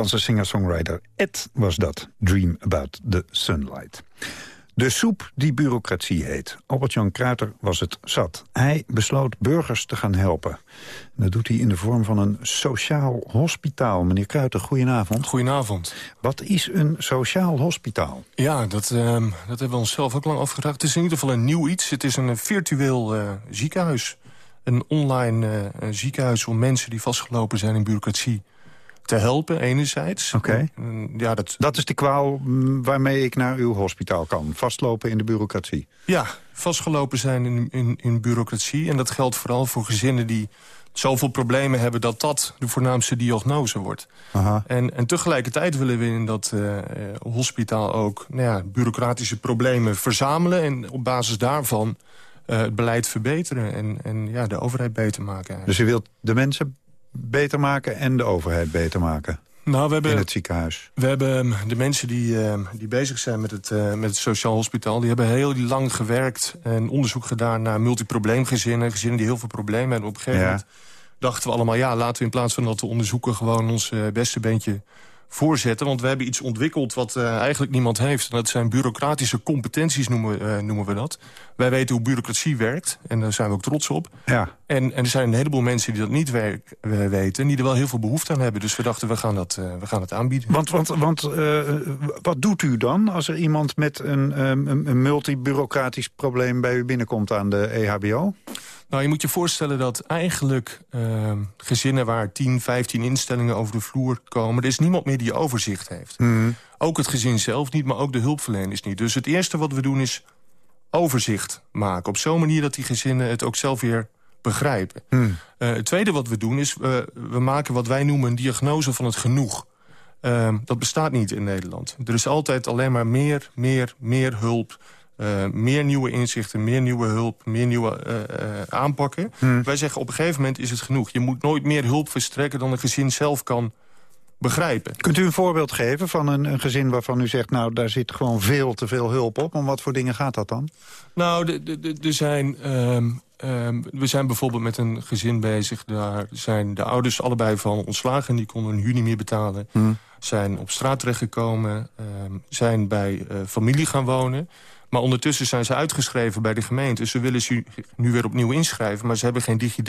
Nederlandse singer-songwriter Ed was dat. Dream About the Sunlight. De soep die bureaucratie heet. Albert-Jan Kruiter was het zat. Hij besloot burgers te gaan helpen. En dat doet hij in de vorm van een sociaal hospitaal. Meneer Kruiter, goedenavond. Goedenavond. Wat is een sociaal hospitaal? Ja, dat, ehm, dat hebben we onszelf ook lang afgevraagd. Het is in ieder geval een nieuw iets. Het is een virtueel eh, ziekenhuis. Een online eh, ziekenhuis om mensen die vastgelopen zijn in bureaucratie te helpen, enerzijds. Oké. Ja, dat... dat is de kwaal mm, waarmee ik naar uw hospitaal kan. Vastlopen in de bureaucratie. Ja, vastgelopen zijn in, in, in bureaucratie. En dat geldt vooral voor gezinnen die zoveel problemen hebben... dat dat de voornaamste diagnose wordt. Aha. En, en tegelijkertijd willen we in dat uh, hospitaal ook nou ja, bureaucratische problemen verzamelen... en op basis daarvan uh, het beleid verbeteren en, en ja, de overheid beter maken. Eigenlijk. Dus u wilt de mensen beter maken en de overheid beter maken? Nou, we hebben, in het ziekenhuis? We hebben de mensen die, uh, die bezig zijn met het, uh, met het sociaal hospitaal... die hebben heel lang gewerkt en onderzoek gedaan naar multiprobleemgezinnen. Gezinnen die heel veel problemen hebben. Op een gegeven Ja. moment dachten we allemaal... ja, laten we in plaats van dat te onderzoeken... gewoon ons uh, beste beentje voorzetten. Want we hebben iets ontwikkeld wat uh, eigenlijk niemand heeft. En dat zijn bureaucratische competenties, noemen, uh, noemen we dat. Wij weten hoe bureaucratie werkt. En daar zijn we ook trots op. Ja. En, en er zijn een heleboel mensen die dat niet werk, uh, weten... en die er wel heel veel behoefte aan hebben. Dus we dachten, we gaan dat, we gaan het aanbieden. Want, want, want wat doet u dan als er iemand met een, um, een multibureaucratisch probleem... bij u binnenkomt aan de EHBO? Nou, je moet je voorstellen dat eigenlijk uh, gezinnen waar 10, 15 instellingen over de vloer komen... er is niemand meer die overzicht heeft. Mm. Ook het gezin zelf niet, maar ook de hulpverleners niet. Dus het eerste wat we doen is overzicht maken. Op zo'n manier dat die gezinnen het ook zelf weer begrijpen. Mm. Uh, het tweede wat we doen is, uh, we maken wat wij noemen een diagnose van het genoeg. Uh, dat bestaat niet in Nederland. Er is altijd alleen maar meer, meer, meer hulp... Uh, meer nieuwe inzichten, meer nieuwe hulp, meer nieuwe uh, uh, aanpakken. Hmm. Wij zeggen op een gegeven moment is het genoeg. Je moet nooit meer hulp verstrekken dan een gezin zelf kan begrijpen. Kunt u een voorbeeld geven van een, een gezin waarvan u zegt... nou, daar zit gewoon veel te veel hulp op. Om wat voor dingen gaat dat dan? Nou, er zijn... Um, um, we zijn bijvoorbeeld met een gezin bezig. Daar zijn de ouders allebei van ontslagen. Die konden hun huur niet meer betalen. Hmm. Zijn op straat terechtgekomen. Um, zijn bij familie gaan wonen. Maar ondertussen zijn ze uitgeschreven bij de gemeente. Ze willen ze nu weer opnieuw inschrijven, maar ze hebben geen DigiD.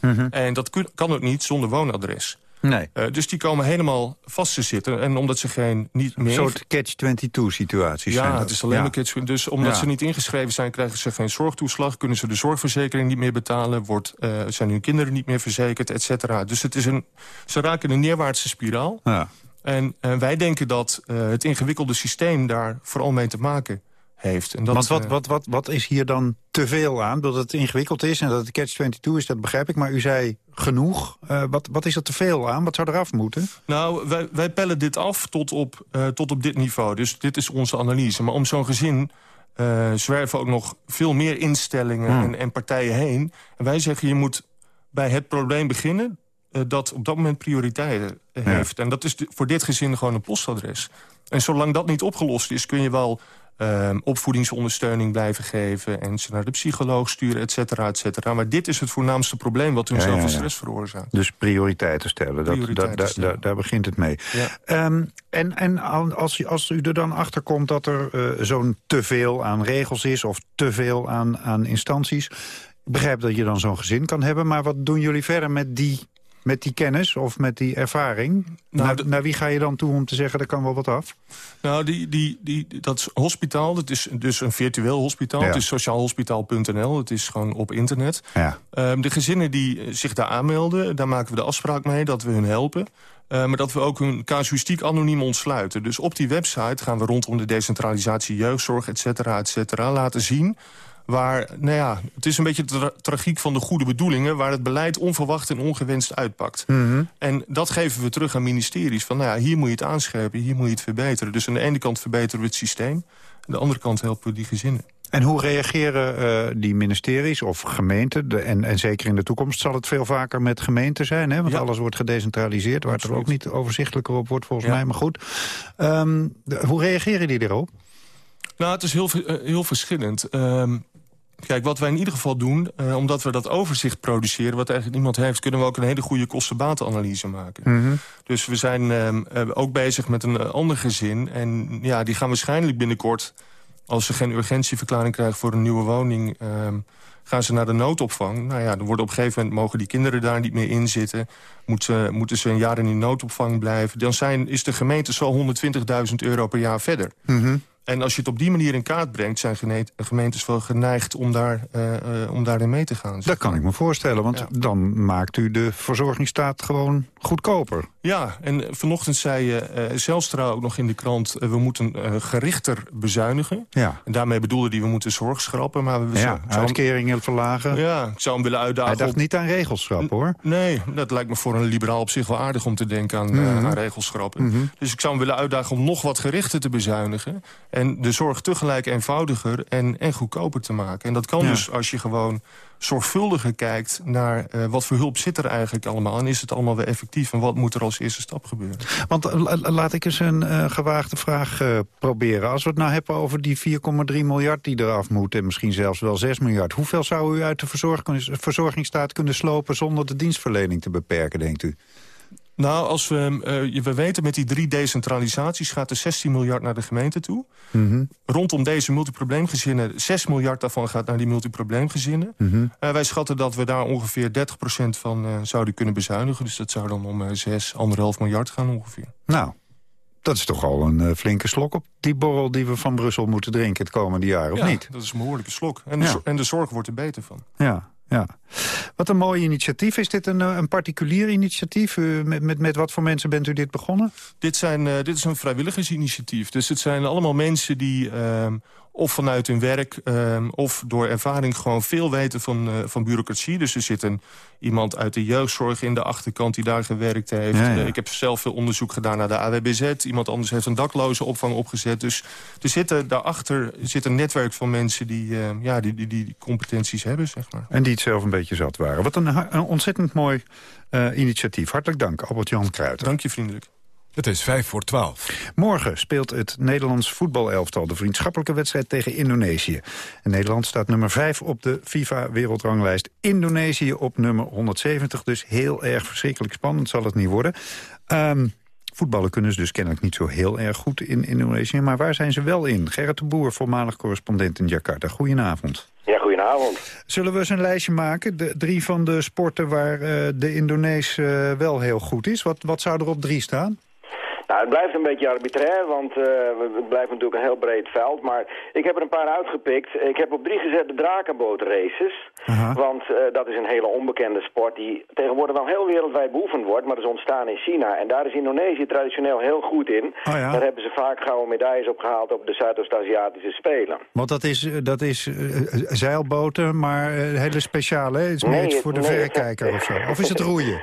Mm -hmm. En dat kan ook niet zonder woonadres. Nee. Uh, dus die komen helemaal vast te zitten. En omdat ze geen... Niet meer... Een soort catch-22 situaties Ja, zijn het is alleen ja. maar catch Dus omdat Ja. ze niet ingeschreven zijn, krijgen ze geen zorgtoeslag. Kunnen ze de zorgverzekering niet meer betalen. Wordt, uh, zijn hun kinderen niet meer verzekerd, et cetera. Dus het is een, ze raken een neerwaartse spiraal. Ja. En wij denken dat uh, het ingewikkelde systeem daar vooral mee te maken heeft. En dat, Want wat, uh, wat, wat, wat is hier dan te veel aan? Dat het ingewikkeld is en dat het catch-22 is, dat begrijp ik. Maar u zei genoeg. Uh, wat, wat is er te veel aan? Wat zou eraf moeten? Nou, wij, wij pellen dit af tot op, uh, tot op dit niveau. Dus dit is onze analyse. Maar om zo'n gezin uh, zwerven ook nog veel meer instellingen Hmm. en, en partijen heen. En wij zeggen, je moet bij het probleem beginnen... Uh, dat op dat moment prioriteiten Ja. heeft. En dat is de- voor dit gezin gewoon een postadres. En zolang dat niet opgelost is, kun je wel... Uh, opvoedingsondersteuning blijven geven... en ze naar de psycholoog sturen, et cetera, et cetera. Maar dit is het voornaamste probleem wat hun Ja, zoveel ja, ja. stress veroorzaakt. Dus prioriteiten stellen. Dat, Prioriteiten dat, stellen. Daar, daar begint het mee. Um, en en als, u- als u er dan achter komt dat er uh, zo'n te veel aan regels is... of te veel aan, aan instanties... Ik begrijp dat je dan zo'n gezin kan hebben... maar wat doen jullie verder met die, met die kennis of met die ervaring? Nou, naar, de- naar wie ga je dan toe om te zeggen... er kan wel wat af? Nou, die, die, die, dat hospitaal, dat is dus een virtueel hospitaal. Ja. Het is sociaalhospitaal.nl, het is gewoon op internet. Ja. Ehm, de gezinnen die eh, zich daar aanmelden, daar maken we de afspraak mee dat we hun helpen. Eh, maar dat we ook hun casuïstiek anoniem ontsluiten. Dus op die website gaan we rondom de decentralisatie jeugdzorg, et cetera, et cetera, laten zien waar, nou ja, het is een beetje de tra- tragiek van de goede bedoelingen... waar het beleid onverwacht en ongewenst uitpakt. Mhm. En dat geven we terug aan ministeries. Van, nou ja, hier moet je het aanscherpen, hier moet je het verbeteren. Dus aan de ene kant verbeteren we het systeem. Aan de andere kant helpen we die gezinnen. En hoe reageren eh, die ministeries of gemeenten? De, en, en zeker in de toekomst zal het veel vaker met gemeenten zijn. Hè? Want Ja. alles wordt gedecentraliseerd, waar het er ook niet overzichtelijker op wordt volgens Ja. mij. Maar goed, de- hoe reageren die erop? Nou, het is heel, eh, heel verschillend. Ehm, kijk, wat wij in ieder geval doen, eh, omdat we dat overzicht produceren... wat eigenlijk niemand heeft, kunnen we ook een hele goede kostenbatenanalyse maken. Mhm. Dus we zijn ehm, eh, ook bezig met een eh, ander gezin. En ja, die gaan waarschijnlijk binnenkort Als ze geen urgentieverklaring krijgen voor een nieuwe woning... ehm, gaan ze naar de noodopvang. Nou ja, dan worden op een gegeven moment mogen die kinderen daar niet meer in zitten. Moeten, moeten ze een jaar in die noodopvang blijven. Dan zijn, is de gemeente zo 120.000 euro per jaar verder. Mhm. En als je het op die manier in kaart brengt... zijn gemeentes wel geneigd om, daar, eh, eh, om daarin mee te gaan. Dat kan ik me voorstellen, want dan maakt u de verzorgingsstaat gewoon goedkoper. Ja, en vanochtend zei uh, Zelstra ook nog in de krant... uh, we moeten uh, gerichter bezuinigen. Ja. En daarmee bedoelde hij, we moeten zorg schrappen. Maar we ja, uitkeringen verlagen. Ja, ik zou hem willen uitdagen... Hij dacht op- niet aan regelschrappen, hoor. Nee, dat lijkt me voor een liberaal op zich wel aardig om te denken aan, eh, Mhm. aan regelschrappen. Mhm. Dus ik zou hem willen uitdagen om nog wat gerichter te bezuinigen. En de zorg tegelijk eenvoudiger en, en goedkoper te maken. En dat kan Ja. dus als je gewoon zorgvuldiger kijkt naar eh, wat voor hulp zit er eigenlijk allemaal. En is het allemaal weer effectief en wat moet er als eerste stap gebeuren. Want eh, la- laat ik eens een eh, gewaagde vraag proberen. Als we het nou hebben over die 4,3 miljard die eraf moet... en misschien zelfs wel 6 miljard... hoeveel zou u uit de verzorg- verzorgingsstaat kunnen slopen... zonder de dienstverlening te beperken, denkt u? Nou, als we, eh, we weten met die drie decentralisaties gaat er 16 miljard naar de gemeente toe. Mhm. Rondom deze multiprobleemgezinnen, 6 miljard daarvan gaat naar die multiprobleemgezinnen. Mhm. Eh, wij schatten dat we daar ongeveer 30% van eh, zouden kunnen bezuinigen. Dus dat zou dan om eh 6, 1,5 miljard gaan ongeveer. Nou, dat is toch al een flinke slok op die borrel... die we van Brussel moeten drinken het komende jaar, of ja, niet? dat is een behoorlijke slok. En de, Ja. en de zorg wordt er beter van. Ja, ja. Wat een mooi initiatief. Is dit een, eh, een particulier initiatief? U, met, met, met wat voor mensen bent u dit begonnen? Dit, zijn, eh, dit is een vrijwilligersinitiatief. Dus het zijn allemaal mensen die ehm, of vanuit hun werk... ehm, of door ervaring gewoon veel weten van, eh, van bureaucratie. Dus er zit een, iemand uit de jeugdzorg in de achterkant die daar gewerkt heeft. Ja, ja. Eh, ik heb zelf veel onderzoek gedaan naar de AWBZ. Iemand anders heeft een dakloze opvang opgezet. Dus er zitten, daarachter zit een netwerk van mensen die, ehm, ja, die, die, die competenties hebben, zeg maar. En die het zelf een beetje zat waren. Wat een, ontzettend mooi eh, initiatief. Hartelijk dank, Albert-Jan Kruijter. Dank je vriendelijk. Het is vijf voor twaalf. Morgen speelt het Nederlands voetbalelftal de vriendschappelijke wedstrijd tegen Indonesië. En Nederland staat nummer 5 op de FIFA-wereldranglijst. Indonesië op nummer 170, dus heel erg verschrikkelijk spannend zal het niet worden. Ehm, voetballen kunnen ze dus kennelijk niet zo heel erg goed in Indonesië. Maar waar zijn ze wel in? Gerrit de Boer, voormalig correspondent in Jakarta. Goedenavond. Ja, Zullen we eens een lijstje maken? De drie van de sporten waar eh, de Indonees eh, wel heel goed is. Wat, wat zou er op drie staan? Nou, het blijft een beetje arbitrair, want eh, het blijft natuurlijk een heel breed veld. Maar ik heb er een paar uitgepikt. Ik heb op drie gezet de drakenbootraces. Want eh, dat is een hele onbekende sport die tegenwoordig wel heel wereldwijd beoefend wordt. Maar dat is ontstaan in China. En daar is Indonesië traditioneel heel goed in. Oh ja? Daar hebben ze vaak gouden medailles opgehaald op de Zuidoost-Aziatische Spelen. Want dat is, eh, dat is eh, eh, zeilboten, maar eh, hele speciale. hè? Het is Nee, meer iets voor de nee, verrekijker of zo. Of is het roeien?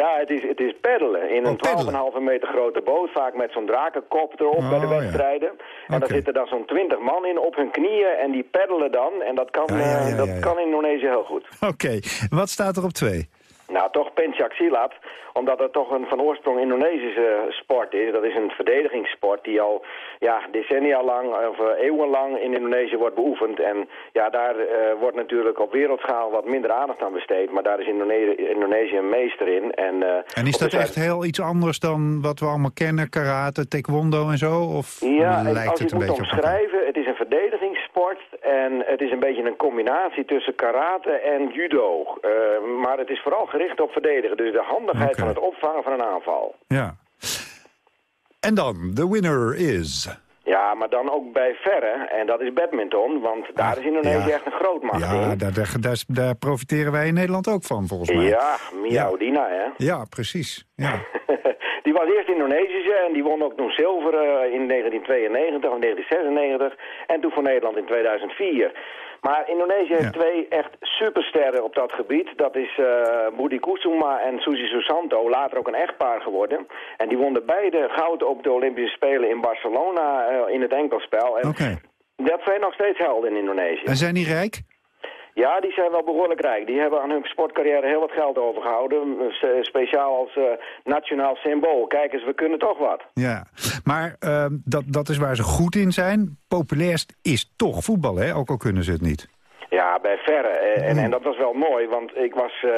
Ja, het is, het is peddelen. In een Oh, peddelen. 12,5 meter grote boot, vaak met zo'n drakenkop erop bij de Oh, ja. wedstrijden. En daar zitten dan zo'n 20 man in op hun knieën en die peddelen dan. En dat kan, Ja, ja, eh, dat kan in Indonesië heel goed. Oké, wat staat er op twee? Nou, toch Pencak Silat, omdat het toch een van oorsprong Indonesische sport is. Dat is een verdedigingssport die al ja, decennia lang of eh, eeuwenlang in Indonesië wordt beoefend. En ja, daar eh, wordt natuurlijk op wereldschaal wat minder aandacht aan besteed. Maar daar is Indonesië, Indonesië een meester in. En, eh, En is dat echt heel iets anders dan wat we allemaal kennen? Karate, taekwondo en zo? Of Ja, lijkt als je het het een moet omschrijven, verdedigingssport en het is een beetje een combinatie tussen karate en judo. Eh, maar het is vooral gericht op verdedigen, dus de handigheid van het opvangen van een aanval. Ja. En dan, de winner is... Ja, maar dan ook bij verre, en dat is badminton, want daar is Indonesië ja. echt een grootmacht Ja, in. daar, daar, daar, profiteren wij in Nederland ook van, volgens mij. Ja, Miaudina, hè. Ja, precies. Ja. Die was eerst Indonesische en die won ook toen zilver eh, in 1992 of 1996 en toen voor Nederland in 2004. Maar Indonesië heeft twee echt supersterren op dat gebied. Dat is Budi Kusuma en Susi Susanto, later ook een echtpaar geworden. En die wonnen beide goud op de Olympische Spelen in Barcelona eh, in het enkelspel. En dat zijn nog steeds helden in Indonesië. En zijn die rijk? Ja, die zijn wel behoorlijk rijk. Die hebben aan hun sportcarrière heel wat geld overgehouden. S- Speciaal als eh, nationaal symbool. Kijk eens, we kunnen toch wat. Ja, maar ehm, dat, dat is waar ze goed in zijn. Populairst is toch voetbal, hè? Ook al kunnen ze het niet. Ja, bij verre. Eh, En, en dat was wel mooi, want ik was eh,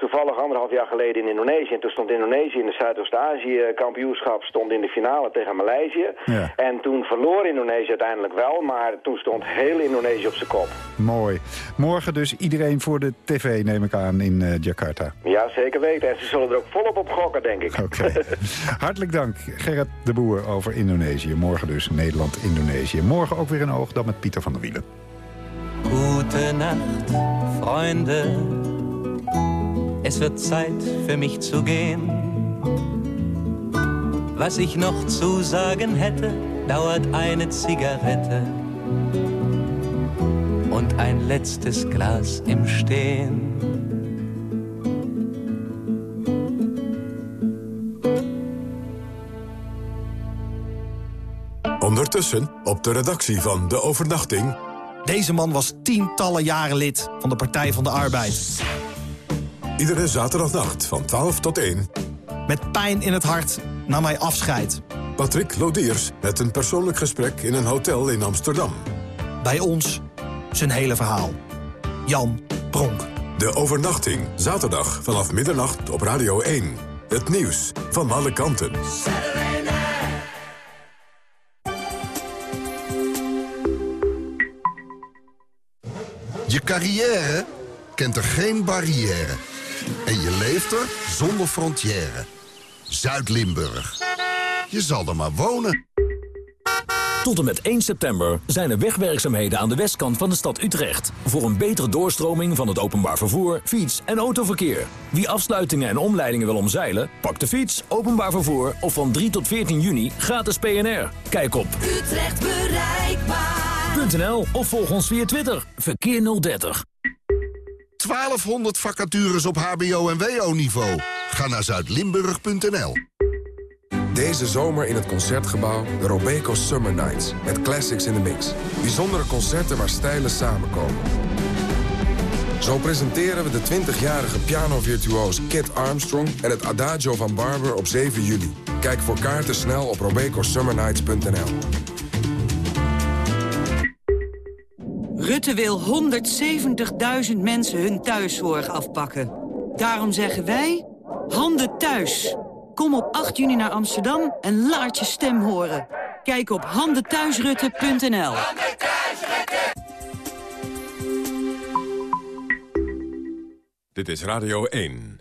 toevallig anderhalf jaar geleden in Indonesië. En toen stond Indonesië in de Zuidoost-Azië-kampioenschap stond in de finale tegen Maleisië. Ja. En toen verloor Indonesië uiteindelijk wel, maar toen stond heel Indonesië op zijn kop. Mooi. Morgen dus iedereen voor de tv, neem ik aan, in eh, Jakarta. Ja, zeker weten. En ze zullen er ook volop op gokken, denk ik. Oké. Hartelijk dank, Gerrit de Boer, over Indonesië. Morgen dus Nederland-Indonesië. Morgen ook weer een oog, dan met Pieter van der Wielen. Gute Nacht, Freunde. Es wird Zeit für mich zu gehen. Was ich noch zu sagen hätte, dauert eine Zigarette und ein letztes Glas im Stehen. Ondertussen op de redactie van De Overnachting... Deze man was tientallen jaren lid van de Partij van de Arbeid. Iedere zaterdagnacht van 12 tot 1... Met pijn in het hart nam hij afscheid. Patrick Lodiers met een persoonlijk gesprek in een hotel in Amsterdam. Bij ons zijn hele verhaal. Jan Pronk. De overnachting, zaterdag vanaf middernacht op Radio 1. Het nieuws van alle kanten. Je carrière kent er geen barrière. En je leeft er zonder frontière. Zuid-Limburg. Je zal er maar wonen. Tot en met 1 september zijn er wegwerkzaamheden aan de westkant van de stad Utrecht. Voor een betere doorstroming van het openbaar vervoer, fiets- en autoverkeer. Wie afsluitingen en omleidingen wil omzeilen, pak de fiets, openbaar vervoer of van 3 tot 14 juni gratis PNR. Kijk op Utrecht bereikbaar. .nl of volg ons via Twitter. Verkeer 030. 1200 vacatures op hbo- en wo-niveau. Ga naar zuidlimburg.nl. Deze zomer in het Concertgebouw de Robeco Summer Nights. Met classics in the mix. Bijzondere concerten waar stijlen samenkomen. Zo presenteren we de 20-jarige pianovirtuoos Kit Armstrong... en het Adagio van Barber op 7 juli. Kijk voor kaarten snel op robecosummernights.nl. Rutte wil 170.000 mensen hun thuiszorg afpakken. Daarom zeggen wij, handen thuis. Kom op 8 juni naar Amsterdam en laat je stem horen. Kijk op handenthuisrutte.nl. Dit is Radio 1.